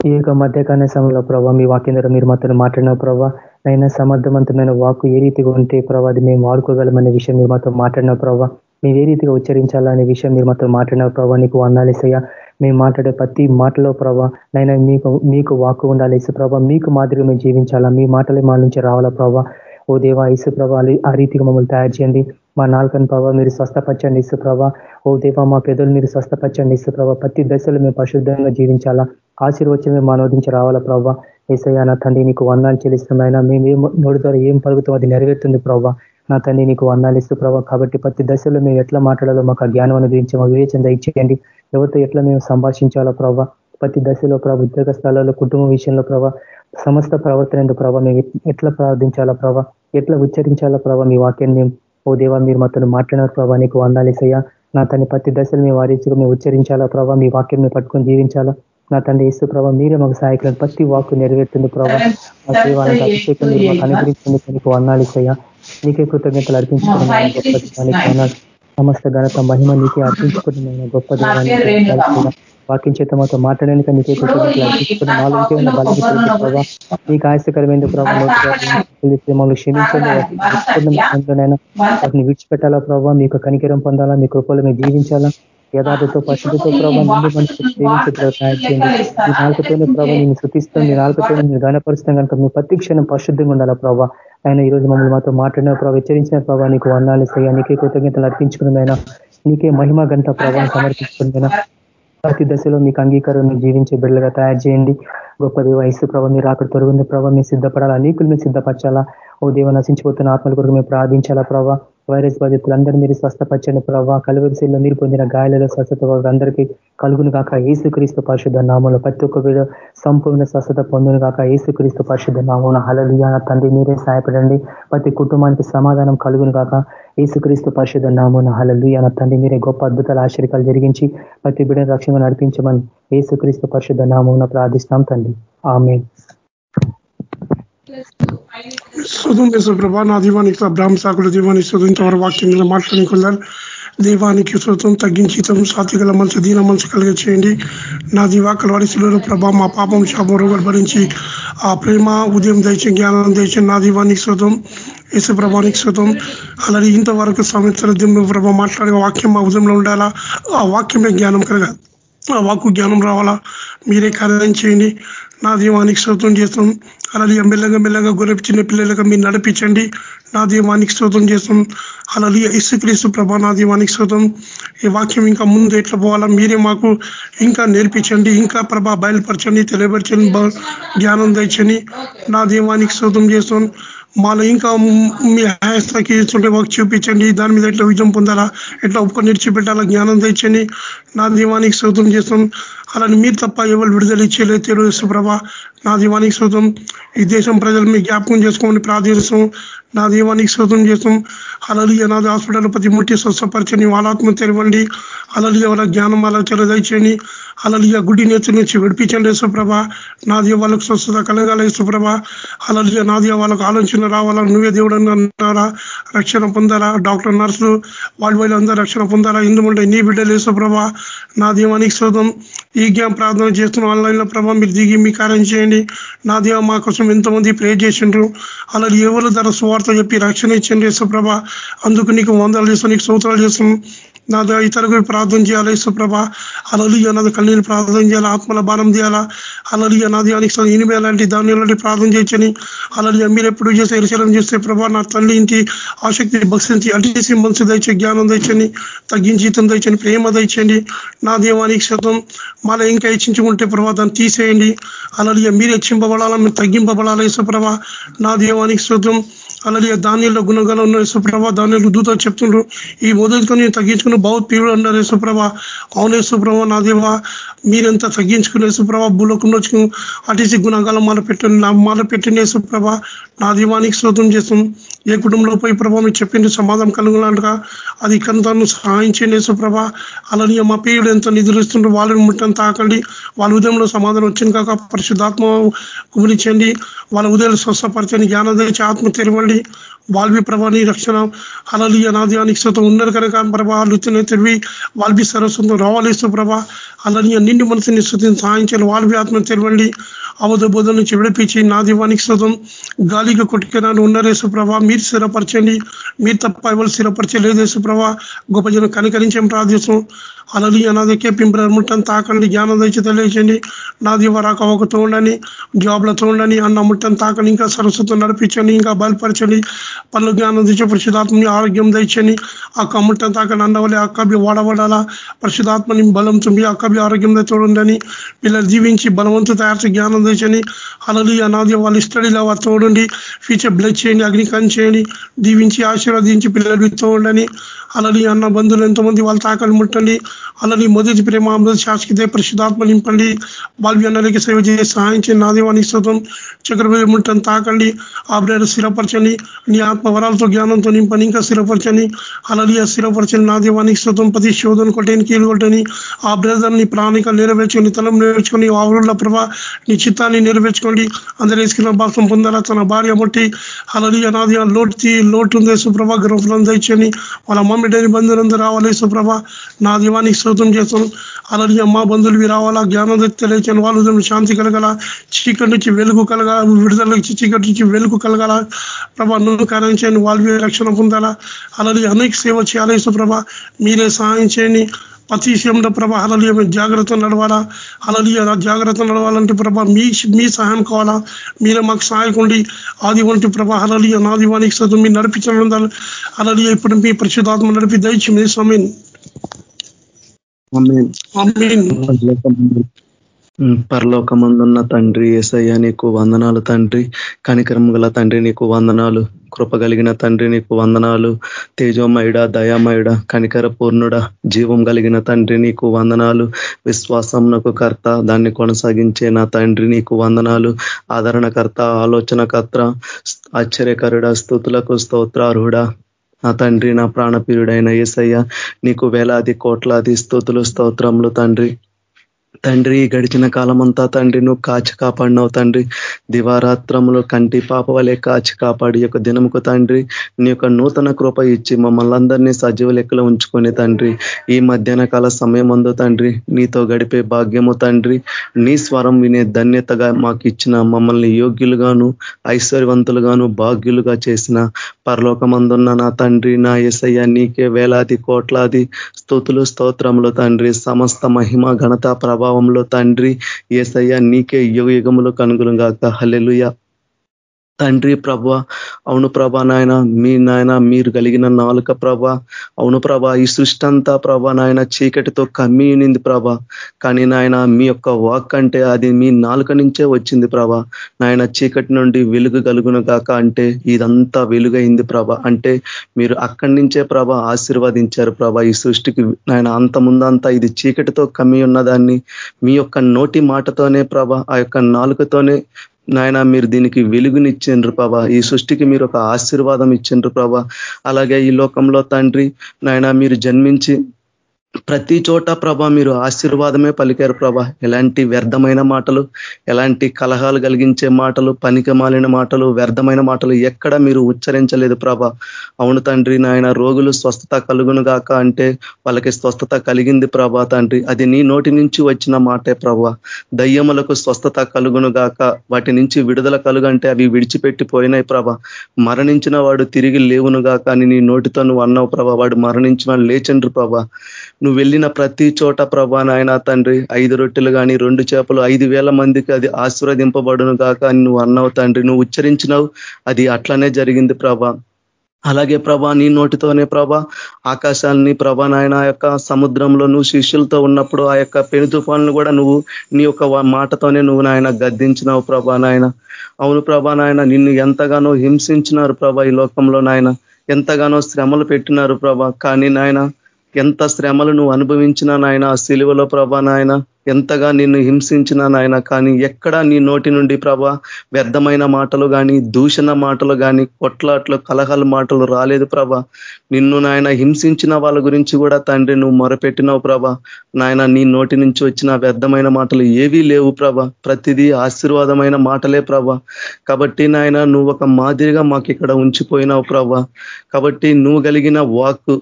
ఈ యొక్క మధ్యకాల సమయంలో ప్రభావ మీ వాక్యం ద్వారా మీరు మాతో మాట్లాడిన ప్రభావ నైనా సమర్థవంతమైన వాకు ఏ రీతిగా ఉంటే ప్రభావ అది మేము వాడుకోగలమనే విషయం మీరు మాతో మాట్లాడిన ప్రభావ మేము ఏ రీతిగా ఉచ్చరించాలనే విషయం మీరు మాతో మాట్లాడిన ప్రభావ నీకు వందాలేసయ్యా మేము మాట్లాడే ప్రతి మాటలో ప్రభా నైనా మీకు మీకు వాక్కు ఉండాలి. ఇసు మీకు మాదిరిగా మేము జీవించాలా? మీ మాటలే మా నుంచి రావాలా ప్రభావ ఓ దేవా ఇసు ప్రభా ఆ రీతిగా మమ్మల్ని తయారు చేయండి. మా నాలుకని ప్రభావ మీరు స్వస్థపచ్చండి ఇసు ప్రభా. ఓ దేవా మా పెదవులు మీరు స్వస్థపచ్చండి ఇసు ప్రభా. ప్రతి దశలు మేము పరిశుద్ధంగా జీవించాలా? ఆశీర్వచనమే మేము ఆనోదించి రావాలా ప్రభావ ఏసయ్యా నా తండ్రి నీకు వందాలు చెల్లిస్తున్నాయి మేము ఏం నోటి ద్వారా ఏం పలుకుతాం అది నెరవేరుతుంది ప్రభావ నా తండ్రి నీకు వందాలు ఇస్తూ ప్రభావ కాబట్టి ప్రతి దశలో మేము ఎట్లా మాట్లాడాలో మాకు జ్ఞానం అనుగ్రహించి మా వివేచన ఇచ్చేయండి ఎవరితో ఎట్లా మేము సంభాషించాలో ప్రభావ ప్రతి దశలో ప్రభావ ఉద్యోగ స్థలాల్లో కుటుంబ విషయంలో ప్రభావ సమస్త ప్రవర్తన ఎందుకు ప్రభావ మేము ఎట్లా ప్రార్థించాలా ప్రభావ ఎట్లా ఉచ్చరించాలా ప్రభావ మీ వాక్యాన్ని మేము ఓ దేవా మీరు మాతో మాట్లాడినారు ప్రభావ నీకు వందాలేసయ్యా నా తన ప్రతి దశలు మేము వారించుకు మేము ఉచ్చరించాలా ప్రభావ మీ వాక్యం మేము పట్టుకొని జీవించాలా. నా తండ్రి ఇస్తూ ప్రభావ మీరే మాకు సహాయకులను ప్రతి వాక్కు నెరవేరుతుంది ప్రభావ మా సేవాలకు అభిషేకం మీరు మాకు అనుగ్రహించింది నీకు వందాలేసయ్యా నీకే కృతజ్ఞతలు అర్పించుకున్నాను సమస్త ఘనత మహిమ నీకే అర్పించుకుంటున్నాను గొప్ప వాక్యం చేత మాతో మాట్లాడడానికి నీకే కృతజ్ఞతలు అర్పించుకున్న నాలుగుకే ఉన్న ప్రభావ నీకు ఆయాసకరమైన ప్రభావం క్షమించండి. వాటిని విడిచిపెట్టాలా ప్రభావ మీకు కనికరం పొందాలా? మీ కృపలు మీరు జీవించాలా? యథార్థతో పశువుతో ప్రభావ సేవించే సహాయం చేయండి. మీ నాలుకతోనే ప్రభావ నేను శృతిస్తాం మీ నాలుకతోనే మీరు గణపరుస్తాం కనుక మీ ప్రతి క్షణం పరిశుద్ధంగా ఉండాలా ప్రభావ ఆయన ఈ రోజు మమ్మల్ని మాతో మాట్లాడిన ప్రభావ హెచ్చరించిన ప్రభావ నీకు వర్ణాలు సయ్యా నీకే కృతజ్ఞతలు అర్పించుకున్న నీకే మహిమ గంట ప్రభావం సమర్పించుకున్నదైనా ప్రతి దశలో మీకు అంగీకారం జీవించే బిడ్డలుగా తయారు చేయండి. గొప్ప దేవ ఇసు ప్రభావ మీరు అక్కడ తొలగింది ప్రభావ మీరు సిద్ధపడాలా? అనేకులు మీరు సిద్ధపరచాలా? ఓ దేవ నశించిపోతున్న ఆత్మల కొరకు మేము ప్రార్థించాలా ప్రభావ వైరస్ బాధితులందరూ మీరు స్వస్థపచ్చని ప్రభావ కలువరిశీల్లో మీరు పొందిన గాయాలలో స్వస్థత అందరికీ కలుగును కాక ఏసుక్రీస్తు పరిశుద్ధ నామంలో ప్రతి ఒక్క వీడు సంపూర్ణ స్వస్థత పొందును కాక ఏసుక్రీస్తు పరిశుద్ధ నామం హలలియా తండ్రి మీరే సహాయపడండి. ప్రతి కుటుంబానికి సమాధానం కలుగును కాక ఏసుక్రీస్తు పరిశుద్ధ నామం హలలు తండ్రి మీరే గొప్ప అద్భుతాలు ఆశ్చర్యాలు జరిగించి ప్రతి బిడ్డ రక్షణ నడిపించమని ఏసుక్రీస్తు పరిశుద్ధ నామం ప్రార్థిస్తాం తండ్రి. ఆమె శుధం ప్రభా నా దీవానికి బ్రాహ్మ సాకుల దీవానికి శుధించేవారు వారి వాక్యం మాట్లాడుకున్నారు దీవానికి శుతం తగ్గించి తమ సాత్వికల మనసు దీన మనసు కలిగ చేయండి నా దీవా కలవరిశిలో ప్రభా మా పాపం శాపం రోగాలు భరించి ఆ ప్రేమ ఉదయం దయచే జ్ఞానం దయచే నా దీవానికి శుతం యేసు ప్రభానికి శుతం అలాగే ఇంతవరకు సంవత్సరం ప్రభా మాట్లాడే వాక్యం మా ఉదయంలో ఉండాలా? ఆ వాక్యమే జ్ఞానం కలగాలి. ఆ వాక్కు జ్ఞానం రావాలా? మీరే కార్యం చేయండి. నా దీవానికి స్తోత్రం చేస్తాం. అలాగే మెల్లగా మెల్లగా గొర్రె చిన్న పిల్లలుగా మీరు నడిపించండి. నా దీవానికి స్తోత్రం చేస్తాం. అలాగే ఇసుక్రీస్తు ప్రభా నా దీవానికి స్తోత్రం. ఈ వాక్యం ఇంకా ముందు ఎట్లా పోవాలా? మీరే మాకు ఇంకా నేర్పించండి. ఇంకా ప్రభా బయలుపరచండి తెలియపరచండి జ్ఞానం తెచ్చండి నా దీవానికి స్తోత్రం చేస్తాం. మాలో ఇంకా మీ హాయస్థాకి ఇస్తుంటే మాకు చూపించండి. దాని మీద ఎట్లా విజయం పొందాలా? ఎట్లా ఒప్పుకొని నిడిచిపెట్టాలా జ్ఞానం తెచ్చని నా దీవానికి శోతం చేస్తాం. అలాని మీరు తప్ప ఎవరు విడుదల ఇచ్చేలేదు తెలుసు ప్రభా నా దీవానికి శోతం ఈ దేశం ప్రజలు మీ జ్ఞాపకం చేసుకోమని ప్రార్థిస్తాం నా దీవానికి శోతం చేస్తాం. అలలి అనాథ హాస్పిటల్ ప్రతి ముట్టి స్వస్థపరచని వాళ్ళాత్మ తెరవండి. అలలియ వాళ్ళ జ్ఞానం అలా తెరదయచని అలలియ గుడి నేత నుంచి విడిపించండి యేసుప్రభ. నాది వాళ్ళకు స్వస్థత కలగాల యేసుప్రభ. అలలియ నాది వాళ్ళకు ఆలోచన రావాలా నువ్వే దేవుడు అన్నారా? రక్షణ పొందాలా డాక్టర్ నర్సులు వాళ్ళ వాళ్ళు అందరూ రక్షణ పొందాలా ఎందుకంటే నీ బిడ్డలు యేసుప్రభ? నా దీవానికి శోధం ఈ జ్ఞాన ప్రార్థన చేస్తున్న ఆన్లైన్లో మీరు దిగి మీ కార్యం చేయండి. నా దేవ మా కోసం ఎంతమంది ప్రే చేసిండ్రు. అలా ఎవరు ధర స్వార్థ చెప్పి రక్షణ ఇచ్చండి యేసుప్రభ అందుకు నీకు వందలు చేస్తాం నీకు సూత్రాలు చేస్తాం నా ఇతరులకు ప్రార్థన చేయాలి సుప్రభ అలలియ నాది కన్నీళ్ళు ప్రార్థన చేయాలి? ఆత్మల భారం చేయాలా అలలియ నాది అనికి ఇనిమే లాంటి దాని లాంటి ప్రార్థన చేయొచ్చని అలలియ మీరు ఎప్పుడు చేస్తే ఎరిశలం చేస్తే ప్రభా నా తల్లి ఇంటి ఆసక్తి భక్సించి అడిసి మనసు దయచే జ్ఞానం తెచ్చని తగ్గించి ఇతం దయచని ప్రేమ దయచండి. నా దేవానికి శతం మళ్ళీ ఇంకా హెచ్చించుకుంటే ప్రభా దాన్ని తీసేయండి. అలలియ మీరు హెచ్చింపబడాలా మీరు తగ్గింపబడాలా ఇసుప్రభ నా దేవానికి శుద్ధం అలాగే ధాన్యంలో గుణగాలు ఉన్న యశ్వ్రభ ధాన్యాలు దూత చెప్తుండ్రు. ఈ మొదలుకొని తగ్గించుకుని బౌత్ పీవుడు అన్నారు యశ్వ్రభ అవును యశ్వ్రభ నా దేవ మీరెంత తగ్గించుకునే యశ్వ్రభ భూలోకంలో అటీసీ గుణగాలం మాల పెట్టండి నా మాల పెట్టిన యశ్వ్రభ నా దీవానికి శోధం చేస్తాం. ఏ కుటుంబంలో పోయి ప్రభావ మీరు చెప్పింది సమాధానం కలుగులాంటగా అది కంతాను సహాయం చేయండి యశ్వ్రభ అలానే మా పేయుడు ఎంత నిధులుస్తుండ్రు వాళ్ళని ముట్టని తాకండి వాళ్ళ ఉదయంలో సమాధానం వచ్చింది కాక పరిశుద్ధాత్మ కుమరించండి వాళ్ళ ఉదయాలు స్వస్థపరచని జ్ఞానం తెచ్చి ఆత్మ తెరవండి. వాల్వి ప్రభాని రక్షణ అలలి అనాది శతం ఉన్నారు కనుక ప్రభా వాళ్ళు తెలివి వాల్వి సరస్వంతం రావాలిస్తూ ప్రభా. అలాని నిండి మనసుని స్థుతిని సాధించాలి వాల్వి ఆత్మ తెలివండి అవధ బోధ నుంచి విడిపించి నా దీవానికి సొంతం. గాలిగా కొట్టుకున్నాను ఉన్నారేసు ప్రభా మీరు స్థిరపరచండి. మీరు తప్ప ఎవరు స్థిరపరచలేదు ప్రభా గొప్ప జనం కనికరించేం ప్రార్థిస్తాం అలలి అనాథకే పింపరముట్టని తాకండి. జ్ఞానం తెచ్చి తెలియచండి నా దీవ రాక ఒకతో ఉండని జాబ్లతో ఉండని అన్న ముట్టని తాకండి. ఇంకా సరస్వతం నడిపించండి. ఇంకా బయలుపరచండి. పనులు జ్ఞానం తెచ్చి పరిశుధాత్మని ఆరోగ్యం తెచ్చని ఆ కమ్ముట్టని తాకండి. అన్నవలే అక్కబి వాడబడాలా? పరిశుధాత్మని బలం తుంబి అక్కబి ఆరోగ్యం తోడుండని పిల్లలు జీవించి బలవంతు తయారు జ్ఞానం తెచ్చని అలలి అనాది వాళ్ళు స్టడీలో వారు తోడండి. ఫ్యూచర్ బ్లడ్ చేయండి అగ్నికాన్ చేయండి. దీవించి ఆశీర్వదించి పిల్లలు తోడండి. అలలి అన్న బంధువులు ఎంతోమంది వాళ్ళ తాకని ముట్టండి. అలాని మొదటి ప్రేమ మొదటి శాశ్వత పరిశుధాత్మ నింపండి. బాల్వి అన్నలకి సేవ చేసి సహాయం చేయండి. నాదేవానికి శోతం చక్రవర్తి ముట్టని తాకండి. ఆ బ్రేడ స్థిరపరచండి. నీ ఆత్మ వరాలతో జ్ఞానంతో నింపని ఇంకా స్థిరపరచని అలాని స్థిరపరచని నాదేవానికి శోతం ప్రతి శోధన కొట్టని కీలు కొట్టని ఆ బ్రేదర్ని ప్రాణిక నెరవేర్చుకొని తలం నెరవేర్చుకొని ఊళ్ళ ప్రభా నీ చిత్తాన్ని నెరవేర్చుకోండి. అందరూ వేసుకున్న భాగం పొందాలా? తన భార్య ముట్టి. అలాని అనాది లోటు లోటు ఉంది. సుప్రభ గర్భఫలం తెచ్చని వాళ్ళ మమ్మీ డాడీ బంధువులందరూ రావాలి. సుప్రభ నా దీవానికి శోతం చేస్తాను. అలాగే మా బంధువులు రావాలా? జ్ఞానం తెలియచని వాళ్ళు శాంతి కలగల. చీకటి నుంచి వెలుగు కలగాల. విడుదల నుంచి చీకటి నుంచి వెలుగు కలగాల. ప్రభా నువ్వు కార్యం చేయండి. వాళ్ళు రక్షణ పొందాలా? అలాగే అనేక సేవ చేయాలి? సుప్రభ మీరే సహాయం చేయండి. ప్రతి విషయంలో ప్రభా అలలియ జాగ్రత్త నడవాలా. అలలియ జాగ్రత్త నడవాలంటే ప్రభా మీ మీ సహాయం కావాలా. మీరే మాకు సహాయకుండి ఆది వంటి ప్రభా అలలియ నా దివానికి చదువు మీరు నడిపించడం అలలియ ఇప్పుడు మీ పరిశుధాత్మ నడిపి దయచి మీ సమయం పరలోకమందున్న తండ్రి ఏసయ్య నీకు వందనాలు తండ్రి. కనికరం గల తండ్రి నీకు వందనాలు. కృప కలిగిన తండ్రి నీకు వందనాలు. తేజోమయుడ దయామయుడ కనికర పూర్ణుడ జీవం కలిగిన తండ్రి నీకు వందనాలు. విశ్వాసంకు కర్త దాన్ని కొనసాగించే నా తండ్రి నీకు వందనాలు. ఆదరణకర్త ఆలోచనకర్త ఆశ్చర్యకరుడ స్థుతులకు స్తోత్రార్హుడ. నా తండ్రి నా ప్రాణపీరుడైన ఏసయ్య నీకు వేలాది కోట్లాది స్థుతులు స్తోత్రములు తండ్రి. తండ్రి గడిచిన కాలమంతా తండ్రి నువ్వు కాచి కాపాడినావు తండ్రి. దివారాత్రములు కంటి పాప వలె కాచి కాపాడి యొక్క దినముకు తండ్రి నీ యొక్క నూతన కృప ఇచ్చి మమ్మల్ని అందరినీ సజీవ లెక్కలో ఉంచుకొని తండ్రి. ఈ మధ్యాహ్న కాల సమయం అందు తండ్రి నీతో గడిపే భాగ్యము తండ్రి నీ స్వరం వినే ధన్యతగా మాకు ఇచ్చిన మమ్మల్ని యోగ్యులుగాను ఐశ్వర్యవంతులుగాను భాగ్యులుగా చేసిన పరలోకమందున్న నా తండ్రి నా ఎసయ్య నీకే వేలాది కోట్లాది స్థుతులు స్తోత్రములు తండ్రి. సమస్త మహిమ ఘనత ప్రభావంలో తండ్రి. ఏసయ్య నీకే యుగ యుగములు కనుగొలుగాక హలెలుయ తండ్రి ప్రభ అవును ప్రభ నాయన మీ నాయన మీరు కలిగిన నాలుక ప్రభ అవును ప్రభ ఈ సృష్టి అంతా ప్రభ నాయన చీకటితో కమ్మి ఉనింది ప్రభ. కానీ నాయన మీ యొక్క వాక్ అంటే అది మీ నాలుక నుంచే వచ్చింది ప్రభ. నాయన చీకటి నుండి వెలుగు కలుగును కాక అంటే ఇదంతా వెలుగైంది ప్రభ. అంటే మీరు అక్కడి నుంచే ప్రభ ఆశీర్వదించారు ప్రభ. ఈ సృష్టికి నాయన అంత ముందంతా ఇది చీకటితో కమ్మి ఉన్నదాన్ని మీ యొక్క నోటి మాటతోనే ప్రభ ఆ యొక్క నాలుకతోనే నాయన మీరు దీనికి వెలుగునిచ్చిండ్రు ప్రభా. ఈ సృష్టికి మీరు ఒక ఆశీర్వాదం ఇచ్చిండ్రు ప్రభా. అలాగే ఈ లోకంలో తండ్రి నాయన మీరు జన్మించి ప్రతి చోట ప్రభా మీరు ఆశీర్వాదమే పలికారు ప్రభా. ఎలాంటి వ్యర్థమైన మాటలు ఎలాంటి కలహాలు కలిగించే మాటలు పనికిమాలిన మాటలు వ్యర్థమైన మాటలు ఎక్కడ మీరు ఉచ్చరించలేదు ప్రభ. అవును తండ్రి నాయన రోగులు స్వస్థత కలుగును గాక అంటే వాళ్ళకి స్వస్థత కలిగింది ప్రభా తండ్రి. అది నీ నోటి నుంచి వచ్చిన మాటే ప్రభ. దయ్యములకు స్వస్థత కలుగును గాక వాటి నుంచి విడుదల కలుగంటే అవి విడిచిపెట్టిపోయినాయి ప్రభ. మరణించిన వాడు తిరిగి లేవును గాక అని నీ నోటితో నువ్వు అన్నావు ప్రభ. వాడు మరణించిన లేచండ్రు ప్రభా. నువ్వు వెళ్ళిన ప్రతి చోట ప్రభా నాయన తండ్రి ఐదు రొట్టెలు కానీ రెండు చేపలు ఐదు వేల మందికి అది ఆశీర్వదింపబడును కాక అని నువ్వు అన్నావు తండ్రి. నువ్వు ఉచ్చరించినావు అది అట్లనే జరిగింది ప్రభా. అలాగే ప్రభా నీ నోటితోనే ప్రభా ఆకాశాన్ని ప్రభా నాయన యొక్క సముద్రంలో నువ్వు శిష్యులతో ఉన్నప్పుడు ఆ యొక్క పెను తుఫాన్లు కూడా నువ్వు నీ యొక్క మాటతోనే నువ్వు నాయన గద్దించినావు ప్రభా నాయన. అవును ప్రభా నాయన నిన్ను ఎంతగానో హింసించినారు ప్రభా ఈ లోకంలో నాయన. ఎంతగానో శ్రమలు పెట్టినారు ప్రభా. కానీ నాయన ఎంత శ్రమలు నువ్వు అనుభవించినా నాయన ఆ సిలువలో ప్రభా నాయన ఎంతగా నిన్ను హింసించినా నాయన కానీ ఎక్కడా నీ నోటి నుండి ప్రభ వ్యర్థమైన మాటలు కానీ దూషణ మాటలు కానీ కొట్లాట్లు కలహల మాటలు రాలేదు ప్రభ. నిన్ను నాయన హింసించిన వాళ్ళ గురించి కూడా తండ్రి నువ్వు మొరపెట్టినావు ప్రభా. నాయన నీ నోటి నుంచి వచ్చిన వ్యర్థమైన మాటలు ఏవీ లేవు ప్రభ. ప్రతిదీ ఆశీర్వాదమైన మాటలే ప్రభ. కాబట్టి నాయన నువ్వు ఒక మాదిరిగా మాకు ఇక్కడ ఉంచిపోయినావు ప్రభ. కాబట్టి నువ్వు కలిగిన వాక్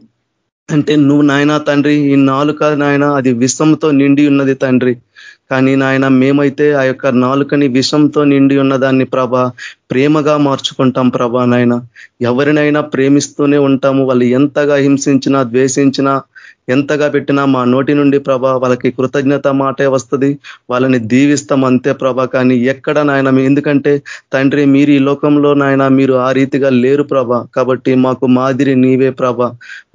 అంటే నువ్వు నాయన తండ్రి ఈ నాలుక నాయన అది విషంతో నిండి ఉన్నది తండ్రి. కానీ నాయన మేమైతే ఆ యొక్క నాలుకని విషంతో నిండి ఉన్నదాన్ని ప్రభ ప్రేమగా మార్చుకుంటాం ప్రభా నాయన. ఎవరినైనా ప్రేమిస్తూనే ఉంటాము. వాళ్ళు ఎంతగా హింసించినా ద్వేషించినా ఎంతగా పెట్టినా మా నోటి నుండి ప్రభా వాళ్ళకి కృతజ్ఞత మాటే వస్తుంది. వాళ్ళని దీవిస్తాం అంతే ప్రభ కానీ ఎక్కడ నాయన ఎందుకంటే తండ్రి మీరు ఈ లోకంలో నాయన మీరు ఆ రీతిగా లేరు ప్రభ. కాబట్టి మాకు మాదిరి నీవే ప్రభ.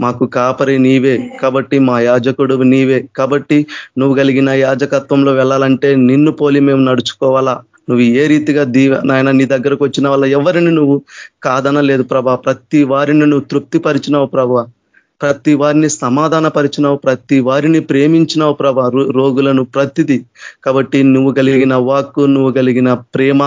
మాకు కాపరి నీవే. కాబట్టి మా యాజకుడు నీవే. కాబట్టి నువ్వు కలిగిన యాజకత్వంలో వెళ్ళాలంటే నిన్ను పోలి మేము నడుచుకోవాలా. నువ్వు ఏ రీతిగా దీవ నాయన నీ దగ్గరకు వచ్చిన వాళ్ళ ఎవరిని నువ్వు కాదనలేదు ప్రభా. ప్రతి వారిని నువ్వు తృప్తిపరిచినావు ప్రభా. ప్రతి వారిని సమాధాన పరిచినావు ప్రతి వారిని ప్రేమించినావు ప్రభా రోగులను ప్రతిది. కాబట్టి నువ్వు కలిగిన వాక్కు నువ్వు కలిగిన ప్రేమ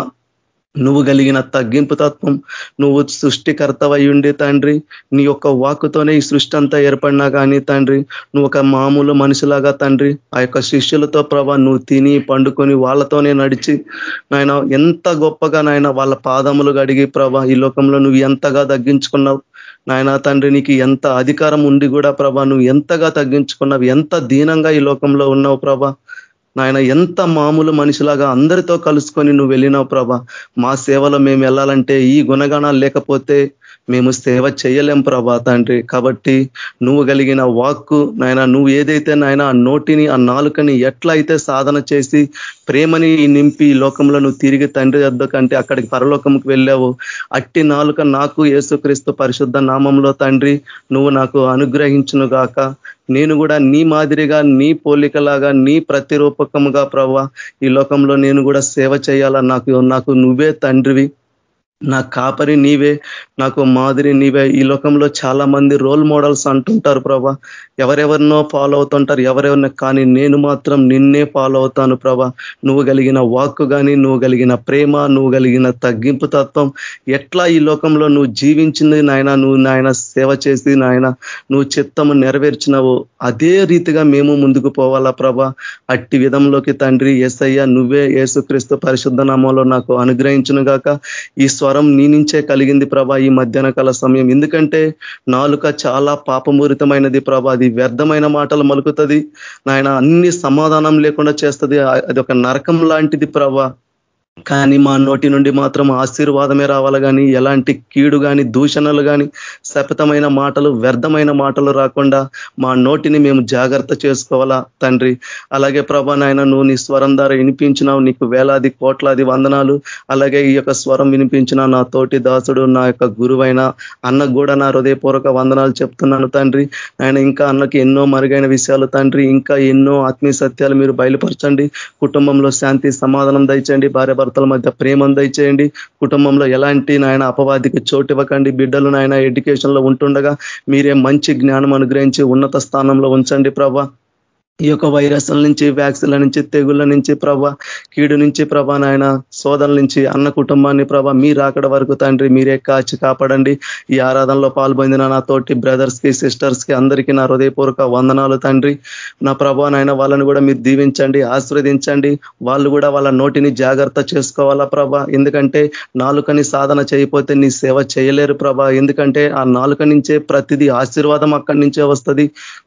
నువ్వు కలిగిన తగ్గింపు తత్వం నువ్వు సృష్టికర్తవై ఉండే తండ్రి. నీ యొక్క వాక్కుతోనే ఈ సృష్టి అంతా ఏర్పడినా కానీ తండ్రి నువ్వు ఒక మామూలు మనిషిలాగా తండ్రి. ఆ యొక్క శిష్యులతో ప్రభా నువ్వు తిని పండుకొని వాళ్ళతోనే నడిచి నాయన ఎంత గొప్పగా నాయన వాళ్ళ పాదములు గడిగి ప్రభా ఈ లోకంలో నువ్వు ఎంతగా తగ్గించుకున్నావు. నాయనా తండ్రి నీకు ఎంత అధికారం ఉండి కూడా ప్రభా నువ్వు ఎంతగా తగ్గించుకున్నావు ఎంత దీనంగా ఈ లోకంలో ఉన్నావు ప్రభా. నాయన ఎంత మామూలు మనిషిలాగా అందరితో కలుసుకొని నువ్వు వెళ్ళినావు ప్రభ. మా సేవలో మేము వెళ్ళాలంటే ఈ గుణగణాలు లేకపోతే మేము సేవ చేయలేం ప్రభా తండ్రి. కాబట్టి నువ్వు కలిగిన వాక్కు నాయన నువ్వు ఏదైతే నాయన ఆ నోటిని ఆ నాలుకని ఎట్లా అయితే సాధన చేసి ప్రేమని నింపి లోకంలో నువ్వు తిరిగి తండ్రి కంటే అక్కడికి పరలోకంకి వెళ్ళావు అట్టి నాలుక నాకు యేసుక్రీస్తు పరిశుద్ధ నామంలో తండ్రి నువ్వు నాకు అనుగ్రహించును గాక. నేను కూడా నీ మాదిరిగా నీ పోలికలాగా నీ ప్రతిరూపకముగా ప్రభా ఈ లోకంలో నేను కూడా సేవ చేయాలా? నాకు నాకు నువ్వే తండ్రివి. నా కాపరి నీవే నాకు మాదిరి నీవే. ఈ లోకంలో చాలా మంది రోల్ మోడల్స్ అంటుంటారు ప్రభా. ఎవరెవరినో ఫాలో అవుతుంటారు ఎవరెవరినో కానీ నేను మాత్రం నిన్నే ఫాలో అవుతాను ప్రభా. నువ్వు కలిగిన వాక్కు కానీ నువ్వు కలిగిన ప్రేమ నువ్వు కలిగిన తగ్గింపు తత్వం ఎట్లా ఈ లోకంలో నువ్వు జీవించింది నాయన నువ్వు నాయన సేవ చేసి నాయన నువ్వు చిత్తము నెరవేర్చినవు అదే రీతిగా మేము ముందుకు పోవాలా ప్రభా. అట్టి విధంలోకి తండ్రి ఎస్ఐ నువ్వే యేసుక్రీస్తు పరిశుద్ధ నామంలో నాకు అనుగ్రహించును గాక ఈ స్వరం నీ నుంచే కలిగింది ప్రభా ఈ మధ్యాహ్న కాల సమయం. ఎందుకంటే నాలుక చాలా పాపమూరితమైనది ప్రభా. అది వ్యర్థమైన మాటలు మలుకుతుంది. నాయన అన్ని సమాధానం లేకుండా చేస్తుంది. అది ఒక నరకం లాంటిది ప్రభా. కానీ మా నోటి నుండి మాత్రం ఆశీర్వాదమే రావాలి కానీ ఎలాంటి కీడు కానీ దూషణలు కానీ శపథమైన మాటలు వ్యర్థమైన మాటలు రాకుండా మా నోటిని మేము జాగ్రత్త చేసుకోవాలా తండ్రి. అలాగే ప్రభా నాయన నువ్వు నీ స్వరం ద్వారా వినిపించినావు. నీకు వేలాది కోట్లాది వందనాలు. అలాగే ఈ యొక్క స్వరం వినిపించిన నా తోటి దాసుడు నా యొక్క గురువైన అన్న కూడా నా హృదయపూర్వక వందనాలు చెప్తున్నాను తండ్రి. ఆయన ఇంకా అన్నకి ఎన్నో మరుగైన విషయాలు తండ్రి. ఇంకా ఎన్నో ఆత్మీయ సత్యాలు మీరు బయలుపరచండి. కుటుంబంలో శాంతి సమాధానం దయచండి భార్య భర్తల మధ్య ప్రేమ అందచేయండి కుటుంబంలో ఎలాంటి నాయన అపవాదికి చోటు ఇవ్వకండి బిడ్డలు నాయన ఎడ్యుకేషన్లో ఉంటుండగా మీరే మంచి జ్ఞానం అనుగ్రహించి ఉన్నత స్థానంలో ఉంచండి ప్రభా. ఈ యొక్క వైరస్ల నుంచి వ్యాక్సిన్ల నుంచి తెగుళ్ళ నుంచి ప్రభ కీడు నుంచి ప్రభ నాయన సోదరుల నుంచి అన్న కుటుంబాన్ని ప్రభ మీరు అక్కడ వరకు తండ్రి మీరే కాచి కాపాడండి. ఈ ఆరాధనలో పాల్పొందిన నా తోటి బ్రదర్స్కి సిస్టర్స్కి అందరికీ నా హృదయపూర్వక వందనాలు తండ్రి. నా ప్రభా నాయన వాళ్ళని కూడా మీరు దీవించండి ఆశీర్వదించండి. వాళ్ళు కూడా వాళ్ళ నోటిని జాగ్రత్త చేసుకోవాలా ప్రభ. ఎందుకంటే నాలుకని సాధన చేయకపోతే నీ సేవ చేయలేరు ప్రభ. ఎందుకంటే ఆ నాలుక నుంచే ప్రతిదీ ఆశీర్వాదం అక్కడి నుంచే వస్తుంది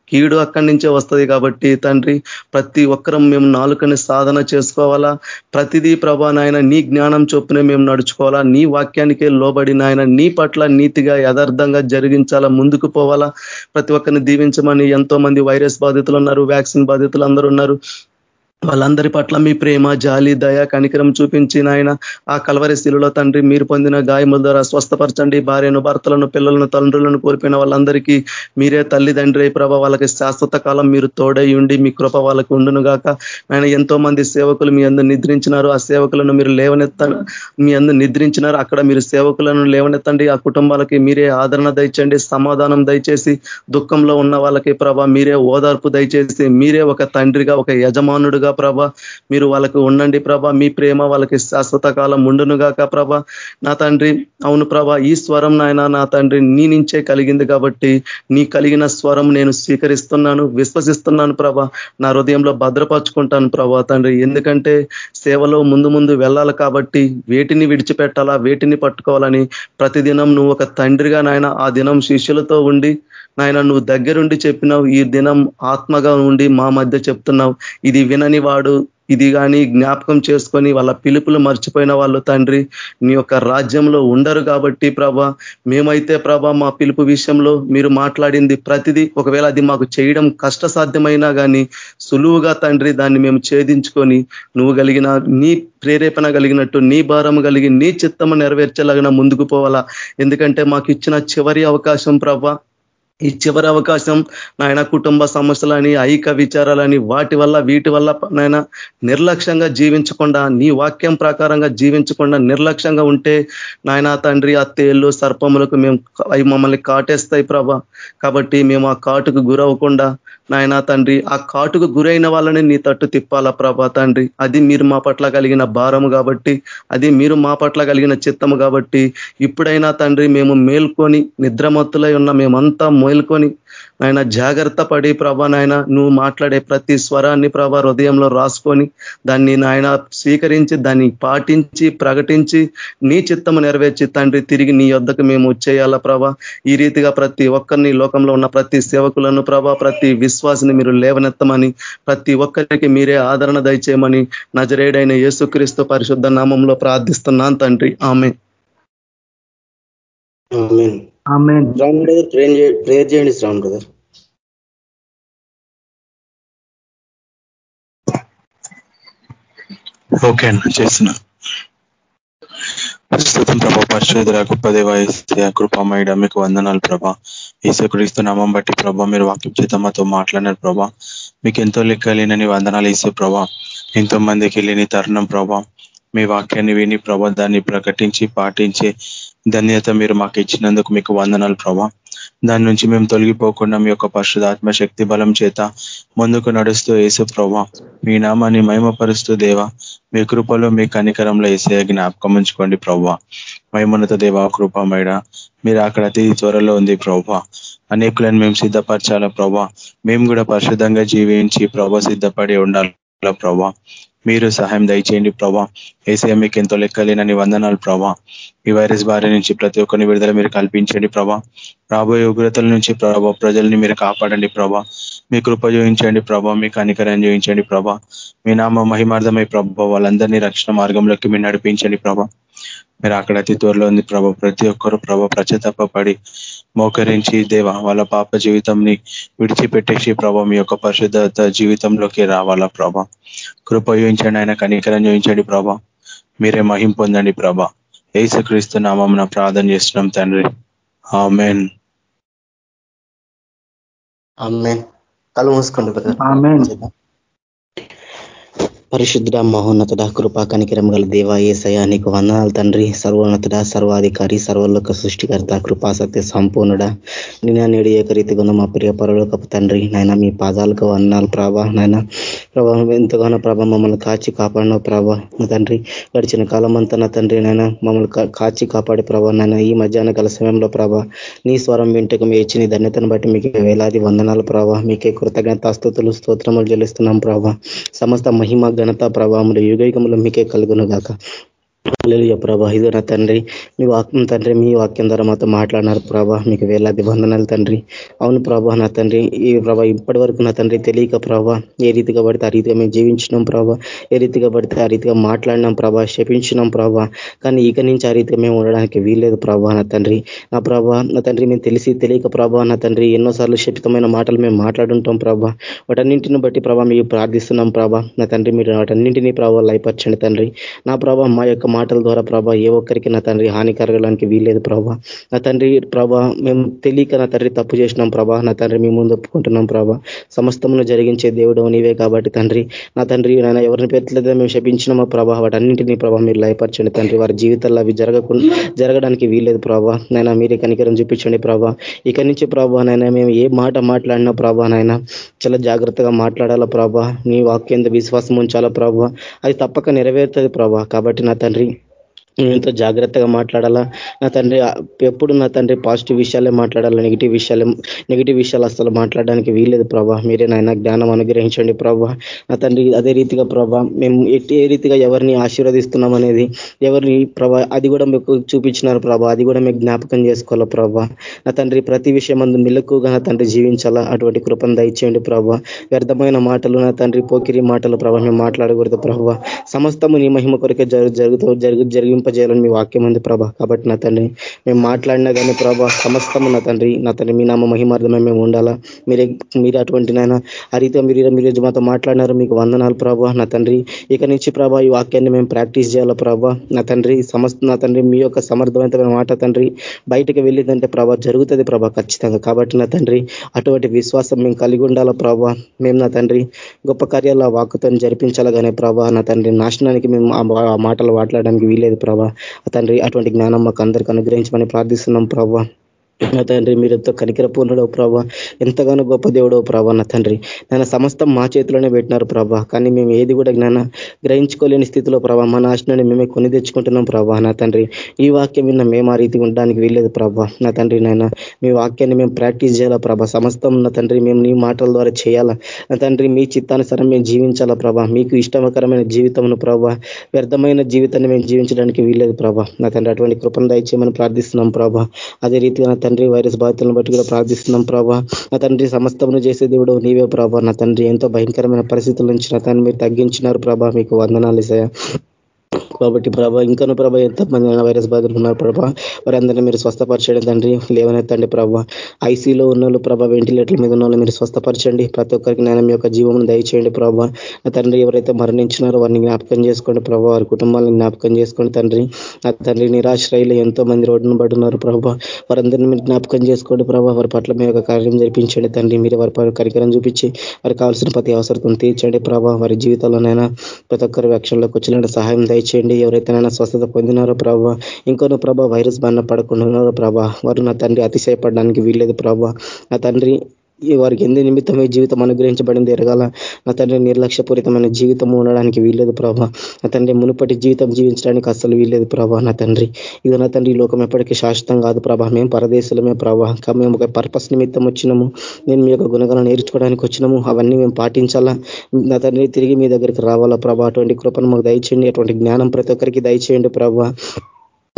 కీడు అక్కడి నుంచే వస్తుంది కాబట్టి తండ్రి ప్రతి ఒక్కరం మేము నాలుకని సాధన చేసుకోవాలా? ప్రతిదీ ప్రభా నాయన నీ జ్ఞానం చొప్పునే మేము నడుచుకోవాలా? నీ వాక్యానికే లోబడి నాయన నీ పట్ల నీతిగా యథార్థంగా జరిగించాలా? ముందుకు పోవాలా? ప్రతి ఒక్కరిని దీవించమని ఎంతో మంది వైరస్ బాధితులు ఉన్నారు వ్యాక్సిన్ బాధితులు అందరూ ఉన్నారు. వాళ్ళందరి పట్ల మీ ప్రేమ జాలి దయ కనికరం చూపించి నాయన ఆ కలవరి శిలులో తండ్రి మీరు పొందిన గాయముల ద్వారా స్వస్థపరచండి. భార్యను భర్తలను పిల్లలను తండ్రులను కోల్పోయిన వాళ్ళందరికీ మీరే తల్లిదండ్రి ప్రభ వాళ్ళకి శాశ్వత కాలం మీరు తోడై ఉండి మీ కృప వాళ్ళకి ఉండును గాక ఆయన ఎంతో మంది సేవకులు మీ అందరు నిద్రించినారు. ఆ సేవకులను మీరు లేవనెత్త మీ అందరు నిద్రించినారు. అక్కడ మీరు సేవకులను లేవనెత్తండి. ఆ కుటుంబాలకి మీరే ఆదరణ దయచండి సమాధానం దయచేసి దుఃఖంలో ఉన్న వాళ్ళకి ప్రభ మీరే ఓదార్పు దయచేసి మీరే ఒక తండ్రిగా ఒక యజమానుడుగా ప్రభ. మీరు వాళ్ళకి ఉండండి ప్రభ. మీ ప్రేమ వాళ్ళకి శాశ్వత కాలం ఉండునుగాక ప్రభ. నా తండ్రి అవును ప్రభ ఈ స్వరం నాయన నా తండ్రి నీ నుంచే కలిగింది కాబట్టి నీ కలిగిన స్వరం నేను స్వీకరిస్తున్నాను విశ్వసిస్తున్నాను ప్రభ. నా హృదయంలో భద్రపరుచుకుంటాను ప్రభా తండ్రి. ఎందుకంటే సేవలో ముందు ముందు వెళ్ళాలి కాబట్టి వేటిని విడిచిపెట్టాలా వేటిని పట్టుకోవాలని ప్రతిదినం నువ్వు ఒక తండ్రిగా నాయన ఆ దినం శిష్యులతో ఉండి నాయన నువ్వు దగ్గరుండి చెప్పినావు ఈ దినం ఆత్మగా ఉండి మా మధ్య చెప్తున్నావు. ఇది వినని వాడు ఇది కానీ జ్ఞాపకం చేసుకొని వాళ్ళ పిలుపులు మర్చిపోయిన వాళ్ళు తండ్రి నీ యొక్క రాజ్యంలో ఉండరు కాబట్టి ప్రభా మేమైతే ప్రభా మా పిలుపు విషయంలో మీరు మాట్లాడింది ప్రతిదీ ఒకవేళ అది మాకు చేయడం కష్టసాధ్యమైనా కానీ సులువుగా తండ్రి దాన్ని మేము ఛేదించుకొని నువ్వు కలిగిన నీ ప్రేరేపణ కలిగినట్టు నీ భారం కలిగి నీ చిత్తము నెరవేర్చేలాగిన ముందుకు పోవాలా? ఎందుకంటే మాకు ఇచ్చిన చివరి అవకాశం ప్రభా ఈ చివరి అవకాశం నాయన కుటుంబ సమస్యలని ఐక విచారాలని వాటి వల్ల వీటి వల్ల నాయన నిర్లక్ష్యంగా జీవించకుండా నీ వాక్యం ప్రకారంగా జీవించకుండా నిర్లక్ష్యంగా ఉంటే నాయన తండ్రి ఆ తేళ్ళు సర్పములకు మేము అవి మమ్మల్ని కాటేస్తాయి ప్రభ. కాబట్టి మేము ఆ కాటుకు గురవ్వకుండా నాయన తండ్రి ఆ కాటుకు గురైన వాళ్ళని నీ తట్టు తిప్పాలా ప్రభా తండ్రి. అది మీరు మా పట్ల కలిగిన భారము కాబట్టి అది మీరు మా పట్ల కలిగిన చిత్తము కాబట్టి ఇప్పుడైనా తండ్రి మేము మేల్కొని నిద్రమత్తులై ఉన్న మేమంతా మేల్కొని ఆయన జాగ్రత్త పడి ప్రభా నాయన నువ్వు మాట్లాడే ప్రతి స్వరాన్ని ప్రభా హృదయంలో రాసుకొని దాన్ని నాయన స్వీకరించి దాన్ని పాటించి ప్రకటించి నీ చిత్తము నెరవేర్చి తండ్రి తిరిగి నీ యొద్దకు మేము వచ్చేయాలా ప్రభా? ఈ రీతిగా ప్రతి ఒక్కరిని లోకంలో ఉన్న ప్రతి సేవకులను ప్రభా ప్రతి విశ్వాసిని మీరు లేవనెత్తమని ప్రతి ఒక్కరికి మీరే ఆదరణ దయచేయమని నజరేడైన యేసుక్రీస్తు పరిశుద్ధ నామంలో ప్రార్థిస్తున్నాను తండ్రి. ఆమె ప్రేయర్ చేయండి శ్రావణ్ బ్రదర్. ఓకే అన్న చేస్తున్నా. ప్రస్తుతం ప్రభా పరిశోధర గొప్ప దేవ కృపమయడ మీకు వందనాలు ప్రభా. ఈశ్వక్రీస్తు నామం బట్టి ప్రభా మీరు వాక్యం చేత మాతో మాట్లాడినారు ప్రభా. మీకు ఎంతో లెక్కలేనని వందనాలు ఇసే ప్రభా. ఎంతో మందికి లేని తరుణం ప్రభా. మీ వాక్యాన్ని విని ప్రభా దాన్ని ప్రకటించి పాటించే ధన్యత మీరు మాకు ఇచ్చినందుకు మీకు వందనాలు ప్రభా. దాని నుంచి మేము తొలగిపోకుండా మీ యొక్క పరిశుధాత్మ శక్తి బలం చేత ముందుకు నడుస్తూ ఏసు ప్రభా మీ నామాన్ని మహిమపరుస్తూ దేవా మీ కృపలో మీ కనికరంలో వేసే జ్ఞాపకం ఉంచుకోండి ప్రభా. మహిమన్నత దేవా కృపమైడ మీరు అక్కడ అతి త్వరలో ఉంది ప్రభా. అనేకులను మేము సిద్ధపరచాలా ప్రభా. మేము కూడా పరిశుద్ధంగా జీవించి ప్రభా సిద్ధపడి ఉండాలి ప్రభా. మీరు సహాయం దయచేయండి ప్రభా. ఏసీఎం మీకు ఎంతో లెక్కలేనని వందనాలు ప్రభా. ఈ వైరస్ బారి నుంచి ప్రతి ఒక్కరిని విడుదల మీరు కల్పించండి ప్రభా. రాబోయే ఉగ్రతల నుంచి ప్రభా ప్రజల్ని మీరు కాపాడండి ప్రభా. మీ కృప చూపించండి ప్రభా మీ కనికరం చూపించండి ప్రభా. మీ నామ మహిమార్థమై ప్రభా వాళ్ళందరినీ రక్షణ మార్గంలోకి మీరు నడిపించండి ప్రభా. మీరు అక్కడ అతి త్వరలో ఉంది ప్రభా. ప్రతి ఒక్కరు ప్రభా ప్రచతప్పపడి మోకరించి దేవ వాళ్ళ పాప జీవితంని విడిచిపెట్టేసి ప్రభా మీ యొక్క పరిశుద్ధత జీవితంలోకి రావాలా ప్రభా. కృప చూపించండి ఆయన కనికరం చూపించండి ప్రభా. మీరే మహిం పొందండి ప్రభా. ఏసుక్రీస్తు నామం ప్రార్థన చేస్తున్నాం తండ్రి. ఆమెన్. కళ్ళు మూసుకోండి పరిశుద్ధుడ మహోన్నతుడ కృపా కనికిరం గల దేవ ఏసయ నీకు వందనాలు తండ్రి. సర్వోన్నతుడ సర్వాధికారి సర్వలోక సృష్టికర్త కృపా సత్య సంపూర్ణుడ. నిన్న నేడు ఏకరీతి గుణ మా ప్రియ పరలోకపు తండ్రి. నాయన మీ పాదాలకు వందనాలు ప్రభా. నాయన ప్రభా ఎంతగానో ప్రభా మమ్మల్ని కాచి కాపాడిన ప్రభా. తండ్రి గడిచిన కాలం అంతా నా తండ్రి నాయన మమ్మల్ని కాచి కాపాడి ప్రభా. నాయన ఈ మధ్యాహ్న కాల సమయంలో ప్రభా నీ స్వరం వింటకు మీ ఇచ్చిన ధన్యతను బట్టి మీకు వేలాది వందనాలు ప్రభా. మీకే కృతజ్ఞతాస్తుతులు స్తోత్రములు చెల్లిస్తున్నాం ప్రభా. సమస్త మహిమ ఘనత ప్రభావములు యుగయుగములు మీకే కలుగును గాక ప్రభా. ఇది నా తండ్రి మీ వాక్యం తండ్రి మీ వాక్యం ద్వారా మాతో మాట్లాడినారు ప్రభా. మీకు వేలాది వందనాలు తండ్రి. అవును ప్రభా నా తండ్రి ఈ ప్రభా ఇప్పటి వరకు నా తండ్రి తెలియక ప్రభా ఏ రీతిగా పడితే ఆ రీతిగా మేము జీవించినాం ప్రభా. ఏ రీతిగా పడితే ఆ రీతిగా మాట్లాడినాం ప్రభా శపించినాం ప్రభా. కానీ ఇక నుంచి ఆ రీతిగా మేము ఉండడానికి వీల్లేదు ప్రభా నా తండ్రి. నా ప్రభా నా తండ్రి మేము తెలిసి తెలియక ప్రభా నా తండ్రి ఎన్నోసార్లు శపితమైన మాటలు మేము మాట్లాడుంటాం ప్రభా. వాటన్నింటిని బట్టి ప్రభా మీకు ప్రార్థిస్తున్నాం ప్రభా. నా తండ్రి మీరు వాటన్నింటినీ ప్రభావ లయపరచండి తండ్రి. నా ప్రభా మా యొక్క మాటల ద్వారా ప్రభా ఏ ఒక్కరికి నా తండ్రి హాని కరగడానికి వీల్లేదు ప్రభా. నా తండ్రి ప్రభా మేము తెలియక నా తండ్రి తప్పు చేసినాం ప్రభా. నా తండ్రి మీ ముందు ఒప్పుకుంటున్నాం ప్రభా. సమస్తమును జరిగించే దేవుడు నీవే కాబట్టి తండ్రి. నా తండ్రి నాయన ఎవరిని పెట్టలేదో మేము శపించినామో ప్రభా. వాటన్నింటినీ ప్రభా మీరు లయపరచండి తండ్రి. వారి జీవితాల్లో అవి జరగకుండా జరగడానికి వీల్లేదు ప్రభా. నైనా మీరే కనికరం చూపించండి ప్రభా. ఇక్కడి నుంచి ప్రభా నాయన మేము ఏ మాట మాట్లాడినా ప్రభా నాయన చాలా జాగ్రత్తగా మాట్లాడాలా ప్రభా. నీ వాక్యంత విశ్వాసం ఉంచాలా ప్రభా. అది తప్పక నెరవేరుతుంది ప్రభా. కాబట్టి నా తండ్రి ఎంతో జాగ్రత్తగా మాట్లాడాలా? నా తండ్రి ఎప్పుడు నా తండ్రి పాజిటివ్ విషయాలే మాట్లాడాలా? నెగిటివ్ విషయాలే నెగిటివ్ విషయాలు అసలు మాట్లాడడానికి వీల్లేదు ప్రభా. మీరే నాయన జ్ఞానం అనుగ్రహించండి ప్రభా. నా తండ్రి అదే రీతిగా ప్రభా మేము ఎట్టి ఏ రీతిగా ఎవరిని ఆశీర్వదిస్తున్నాం అనేది ఎవరిని ప్రభా అది కూడా మీకు చూపించినారు ప్రభా. అది కూడా మీకు జ్ఞాపకం చేసుకోవాలా ప్రభా. నా తండ్రి ప్రతి విషయం అందు మెలకుగా నా తండ్రి జీవించాలా? అటువంటి కృపను దయచేయండి ప్రభా. వ్యర్థమైన మాటలు నా తండ్రి పోకిరి మాటలు ప్రభా మేము మాట్లాడకూడదు ప్రభా. సమస్తము నీ మహిమ కొరకే జరుగు జరుగుతూ జరుగు జరిగి వర్తింపజేయాలని మీ వాక్యం ఉంది ప్రభా. కాబట్టి నా తండ్రి మేము మాట్లాడినా కానీ ప్రభా సమస్తము నా తండ్రి నా తండ్రి మీ నామ మహిమార్థమే మేము ఉండాలా. మీరే మీరు అటువంటి నాయన ఆ రీతిగా మీరు మీరు మాతో మాట్లాడినారు మీకు వందనాలు ప్రభా నా తండ్రి. ఇక నుంచి ప్రభా ఈ వాక్యాన్ని మేము ప్రాక్టీస్ చేయాలా ప్రభా నా తండ్రి? సమస్త నా తండ్రి మీ యొక్క సమర్థవంతమైన మాట తండ్రి బయటకు వెళ్ళిందంటే ప్రభా జరుగుతుంది ప్రభా ఖచ్చితంగా. కాబట్టి నా తండ్రి అటువంటి విశ్వాసం మేము కలిగి ఉండాలా ప్రభా మేము నా తండ్రి గొప్ప కార్యాల వాక్తో వాక్కుతో కానీ ప్రభా నా తండ్రి నాశనానికి మేము ఆ మాటలు మాట్లాడడానికి వీలేదు ప్రభా. తండ్రి అటువంటి జ్ఞానం మాకు అందరికి అనుగ్రహించమని ప్రార్థిస్తున్నాం ప్రభా. నా తండ్రి మీరు ఎంతో కనికరపూర్ణుడవు ప్రభా. ఎంతగానో గొప్ప దేవుడవు ప్రభా నా తండ్రి. నేను సమస్తం మా చేతిలోనే పెట్టినారు ప్రభా. కానీ మేము ఏది కూడా జ్ఞాన గ్రహించుకోలేని స్థితిలో ప్రభా. మా నాశనాన్ని మేమే కొని తెచ్చుకుంటున్నాం ప్రభా నా తండ్రి. ఈ వాక్యం విన్న మేము ఆ రీతిగా ఉండడానికి వీల్లేదు ప్రభా నా తండ్రి నాయన. మీ వాక్యాన్ని మేము ప్రాక్టీస్ చేయాలా ప్రభా? సమస్తం నా తండ్రి మేము నీ మాటల ద్వారా చేయాలా? నా తండ్రి మీ చిత్తానుసారం మేము జీవించాలా ప్రభా? మీకు ఇష్టకరమైన జీవితమును ప్రభా వ్యర్థమైన జీవితాన్ని మేము జీవించడానికి వీల్లేదు ప్రభా. నా తండ్రి అటువంటి కృపను దయచేయమని ప్రార్థిస్తున్నాం ప్రభా. అదే రీతిగా నా తండ్రి వైరస్ బాధితులను బట్టి కూడా ప్రార్థిస్తున్నాం ప్రభా. నా తండ్రి సమస్తమును చేసే దేవుడు నీవే ప్రభా. నా తండ్రి ఎంతో భయంకరమైన పరిస్థితుల నుంచి నా తండ్రి మీరు తగ్గించినారు ప్రభా. మీకు వందనాలు కాబట్టి ప్రభా ఇంకను ప్రభా ఎంతమంది వైరస్ బాధలు ఉన్నారు ప్రభా. వారందరినీ మీరు స్వస్థపరచండి తండ్రి. లేవనెత్తండి ప్రభా. ఐసీలో ఉన్న ప్రభా వెంటిలేటర్ల మీద ఉన్న మీరు స్వస్థపరచండి. ప్రతి ఒక్కరికి నేను మీ యొక్క జీవం దయచేయండి ప్రభా. నా తండ్రి ఎవరైతే మరణించినారో వారిని జ్ఞాపకం చేసుకోండి ప్రభా. వారి కుటుంబాలను జ్ఞాపకం చేసుకోండి తండ్రి. నా తండ్రి నిరాశ్రయులు ఎంతో మంది రోడ్డును పడున్నారు ప్రభా. వారందరినీ మీరు జ్ఞాపకం చేసుకోండి ప్రభా. వారి పట్ల మీ యొక్క కార్యం జరిపించండి తండ్రి. మీరు వారి కరికరం చూపించి వారికి కావాల్సిన ప్రతి అవసరం తీర్చండి ప్రభా. వారి జీవితంలోనైనా ప్రతి ఒక్కరి రక్షణలోకి వచ్చిన సహాయం దయచేయండి. చేయండి. ఎవరైతే స్వస్థత పొందినారో ప్రభావ ఇంకోను ప్రభా వైరస్ బారిన పడకుండా ఉన్నారో ప్రభా. వారు నా తండ్రి అతిశయపడడానికి వీల్లేదు ప్రభా. నా తండ్రి వారికి ఎందు నిమిత్తమే జీవితం అనుగ్రహించబడింది ఎరగాల. నా తండ్రి నిర్లక్ష్యపూరితమైన జీవితం ఉండడానికి వీల్లేదు ప్రభా. నా తండ్రి మునుపటి జీవితం జీవించడానికి అస్సలు వీల్లేదు ప్రభా. నా తండ్రి ఇది నా తండ్రి లోకం ఎప్పటికీ శాశ్వతం కాదు ప్రభా. మేము పరదేశులమే ప్రభా. మేము ఒక పర్పస్ నిమిత్తం వచ్చినాము. నేను మీ యొక్క గుణగాలను నేర్చుకోవడానికి వచ్చినాము. అవన్నీ మేము పాటించాలా? నా తండ్రి తిరిగి మీ దగ్గరికి రావాలా ప్రభా? అటువంటి కృపను మాకు దయచేయండి. అటువంటి జ్ఞానం ప్రతి ఒక్కరికి దయచేయండి ప్రభా.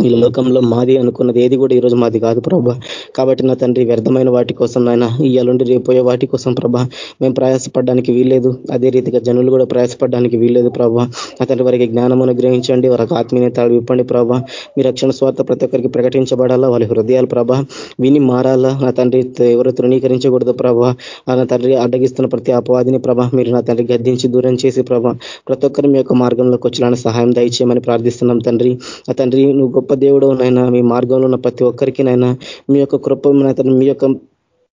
ఈ లోకంలో మాది అనుకున్నది ఏది కూడా ఈరోజు మాది కాదు ప్రభా. కాబట్టి నా తండ్రి వ్యర్థమైన వాటి కోసం నాయన ఇయ్యాలుండి రేపోయే వాటి కోసం ప్రభా. మేము ప్రయాసపడడానికి వీల్లేదు. అదే రీతిగా జనులు కూడా ప్రయాసపడడానికి వీల్లేదు ప్రభా. అతని వారికి జ్ఞానం అనుగ్రహించండి. వారికి ఆత్మీయత విప్పండి ప్రభా. మీ రక్షణ స్వార్థ ప్రతి ఒక్కరికి ప్రకటించబడాలా? వాళ్ళ హృదయాలు ప్రభా విని మారాలా? నా తండ్రి ఎవరు తృణీకరించకూడదు ప్రభా. నా తండ్రి అడ్డగిస్తున్న ప్రతి అపవాదిని ప్రభా మీరు నా తండ్రి గద్దించి దూరం చేసి ప్రభా ప్రతి ఒక్కరు మీ యొక్క మార్గంలోకి వచ్చేలాని సహాయం దయచేయమని ప్రార్థిస్తున్నాం తండ్రి. ఆ తండ్రి నువ్వు గొప్ప దేవుడు నైనా మీ మార్గంలో ఉన్న ప్రతి ఒక్కరికి నైనా మీ యొక్క కృప మీ యొక్క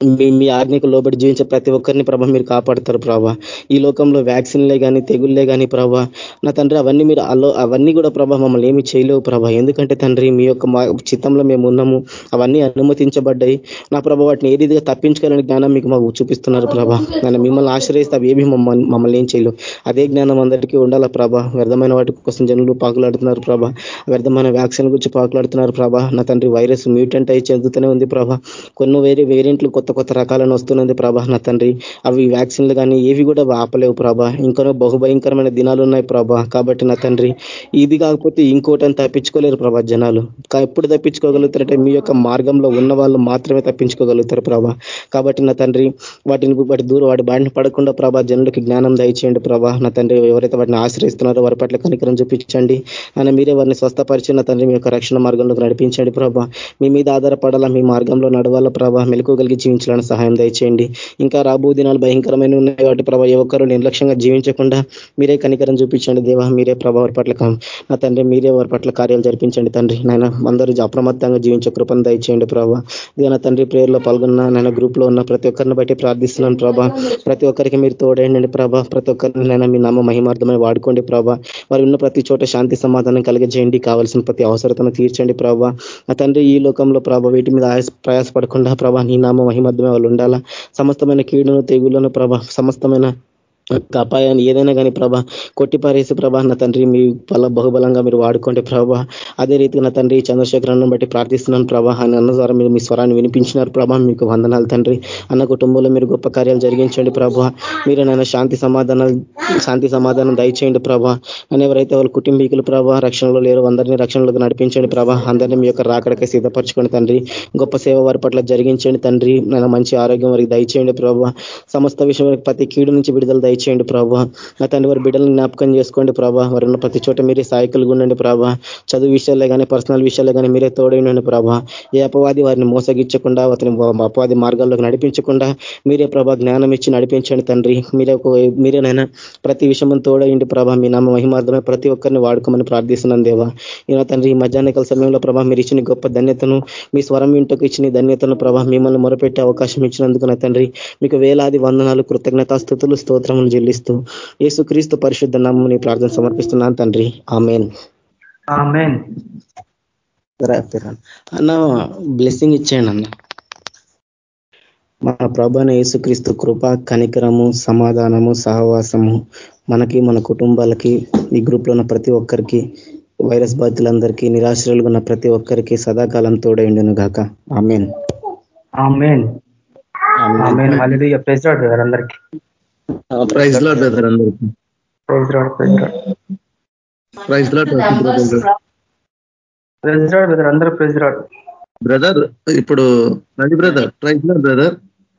మీ మీ ఆజ్ఞకు లోబడి జీవించే ప్రతి ఒక్కరిని ప్రభా మీరు కాపాడతారు ప్రభా. ఈ లోకంలో వ్యాక్సిన్లే కానీ తెగుళ్ళే కానీ ప్రభా నా తండ్రి అవన్నీ మీరు అలో అవన్నీ కూడా ప్రభా మమ్మల్ని ఏమి చేయలేవు ప్రభా. ఎందుకంటే తండ్రి మీ యొక్క మా చిత్తంలో మేము ఉన్నాము అవన్నీ అనుమతించబడ్డాయి. నా ప్రభా వాటిని ఏ రీతిగా తప్పించుకోవాలని జ్ఞానం మీకు మాకు చూపిస్తున్నారు ప్రభా. నన్ను మిమ్మల్ని ఆశ్రయిస్తే అవి ఏమి మమ్మల్ని ఏం చేయలేవు. అదే జ్ఞానం అందరికీ ఉండాలా ప్రభా. వ్యర్థమైన వాటి కోసం జనులు పాకులాడుతున్నారు ప్రభా. వ్యర్థమైన వ్యాక్సిన్ గురించి పాకులాడుతున్నారు ప్రభా. నా తండ్రి వైరస్ మ్యూటెంట్ అయి చెందుతూనే ఉంది ప్రభా. కొన్ని వేరే వేరియంట్లు కొత్త కొత్త రకాలను వస్తున్నది ప్రభా నా తండ్రి. అవి వ్యాక్సిన్లు కానీ ఏవి కూడా ఆపలేవు ప్రభా. ఇంకనో బహుభయంకరమైన దినాలు ఉన్నాయి ప్రభా. కాబట్టి నా తండ్రి ఇది కాకపోతే ఇంకోటి తప్పించుకోలేరు ప్రభా జనాలు. ఎప్పుడు తప్పించుకోగలుగుతారంటే మీ యొక్క మార్గంలో ఉన్న వాళ్ళు మాత్రమే తప్పించుకోగలుగుతారు ప్రభా. కాబట్టి నా తండ్రి వాటిని వాటి దూరం వాటి బాడిని పడకుండా ప్రభా జనులకి జ్ఞానం దయచేయండి ప్రభా. నా తండ్రి ఎవరైతే వాటిని ఆశ్రయిస్తున్నారో వారి పట్ల కనికరం చూపించండి. అని మీరే వారిని స్వస్థపరిచిన తండ్రి మీ యొక్క రక్షణ మార్గంలోకి నడిపించండి ప్రభా. మీ మీద ఆధారపడాలా మీ మార్గంలో నడవాల ప్రభా. మెలకుగలిగి జీవించాలని సహాయం దయచేయండి. ఇంకా రాబో దినాలు భయంకరమైన ఉన్నాయి కాబట్టి ప్రభావ ఏ ఒక్కరు నిర్లక్ష్యంగా జీవించకుండా మీరే కనికరం చూపించండి దేవా మీరే ప్రభావ పట్ల నా తండ్రి మీరే వారి పట్ల కార్యాలు జరిపించండి తండ్రి. నాయన అందరూ అప్రమత్తంగా జీవించే కృపను దయచేయండి ప్రభావ ఇదే నా తండ్రి ప్రేయర్లో పాల్గొన్న నాయన గ్రూప్లో ఉన్న ప్రతి ఒక్కరిని బట్టి ప్రార్థిస్తున్నాను ప్రభా. ప్రతి ఒక్కరికి మీరు తోడేయండి ప్రభా. ప్రతి ఒక్కరిని నైనా మీ నామ మహిమార్థమై వాడుకోండి ప్రభా. వారు ఉన్న ప్రతి చోట శాంతి సమాధానం కలిగజేయండి. కావాల్సిన ప్రతి అవసరతను తీర్చండి ప్రభా. నా తండ్రి ఈ లోకంలో ప్రభా వీటి మీద ప్రయాసపడకుండా ప్రభా నీ నామ మధ్యమే వాళ్ళు ఉండాలా? సమస్తమైన కీడును తెగులను ప్రభ సమస్తమైన అపాయాన్ని ఏదైనా కానీ ప్రభా కొట్టిపారేసి ప్రభా నా తండ్రి మీ బల బహుబలంగా మీరు వాడుకోండి ప్రభా. అదే రీతిగా నా తండ్రి చంద్రశేఖరాన్ని బట్టి ప్రార్థిస్తున్నాను ప్రభా. అని అన్న ద్వారా మీరు మీ స్వరాన్ని వినిపించినారు ప్రభా మీకు వందనాలు తండ్రి. అన్న కుటుంబంలో మీరు గొప్ప కార్యాలు జరిగించండి ప్రభా. మీరు నన్ను శాంతి సమాధానాలు శాంతి సమాధానం దయచేయండి ప్రభా. అని ఎవరైతే వాళ్ళ కుటుంబీకులు ప్రభా రక్షణలో లేరు అందరినీ రక్షణలోకి నడిపించండి ప్రభా. అందరినీ మీ యొక్క రాకడకే సిద్ధపరచుకోండి తండ్రి. గొప్ప సేవ వారి పట్ల జరిగించండి తండ్రి. నన్ను మంచి ఆరోగ్యం వారికి దయచేయండి ప్రభా. సమస్త విషయం ప్రతి కీడు నుంచి విడుదల దయచేయండి. ప్రభా. నా తండ్రి వారి బిడ్డలను జ్ఞాపకం చేసుకోండి ప్రభా. వారు ఉన్న ప్రతి చోట మీరే సాయకులుగా ఉండండి ప్రభా. చదువు విషయాలే కానీ పర్సనల్ విషయాలే కానీ మీరే తోడైనండి ప్రభా. ఏ అపవాది వారిని మోసగించకుండా అతని అపవాది మార్గాల్లోకి నడిపించకుండా మీరే ప్రభా జ్ఞానం ఇచ్చి నడిపించండి తండ్రి. మీరే మీరేనైనా ప్రతి విషయం తోడయండి ప్రభా మీ నామ మహిమార్థమే ప్రతి ఒక్కరిని వాడుకోమని ప్రార్థిస్తున్నాను దేవా. ఈయన తండ్రి ఈ మధ్యాహ్నకాల సమయంలో ప్రభా మీరు ఇచ్చిన గొప్ప ధన్యతను మీ స్వరం ఇంటకు ఇచ్చిన ధన్యతను ప్రభా మిమ్మల్ని మొరపెట్టే అవకాశం ఇచ్చినందుకు నా తండ్రి మీకు వేలాది వందనాలు కృతజ్ఞతాస్థుతులు స్తోత్రములు చెల్లిస్తూ యేసుక్రీస్తు పరిశుద్ధ నామని ప్రార్థన సమర్పిస్తున్నాను తండ్రి. ఆమెన్. అన్న బ్లెస్సింగ్ ఇచ్చేయండి అన్న. మన ప్రభాన యేసుక్రీస్తు కృప కనికరము సమాధానము సహవాసము మనకి మన కుటుంబాలకి ఈ గ్రూప్లో ఉన్న ప్రతి ఒక్కరికి వైరస్ బాధితులందరికీ నిరాశ్రయులుగా ఉన్న ప్రతి ఒక్కరికి సదాకాలం తోడైండును గాక. ఆమెన్. ప్రైజ్ అందరికీ. ప్రైజ్ లాడ్ బ్రదర్ అందరికీ praise lord praise lord praise lord praise lord brother అందరూ ప్రైజ్ రాడ్ బ్రదర్ ఇప్పుడు నది బ్రదర్. Praise lord brother.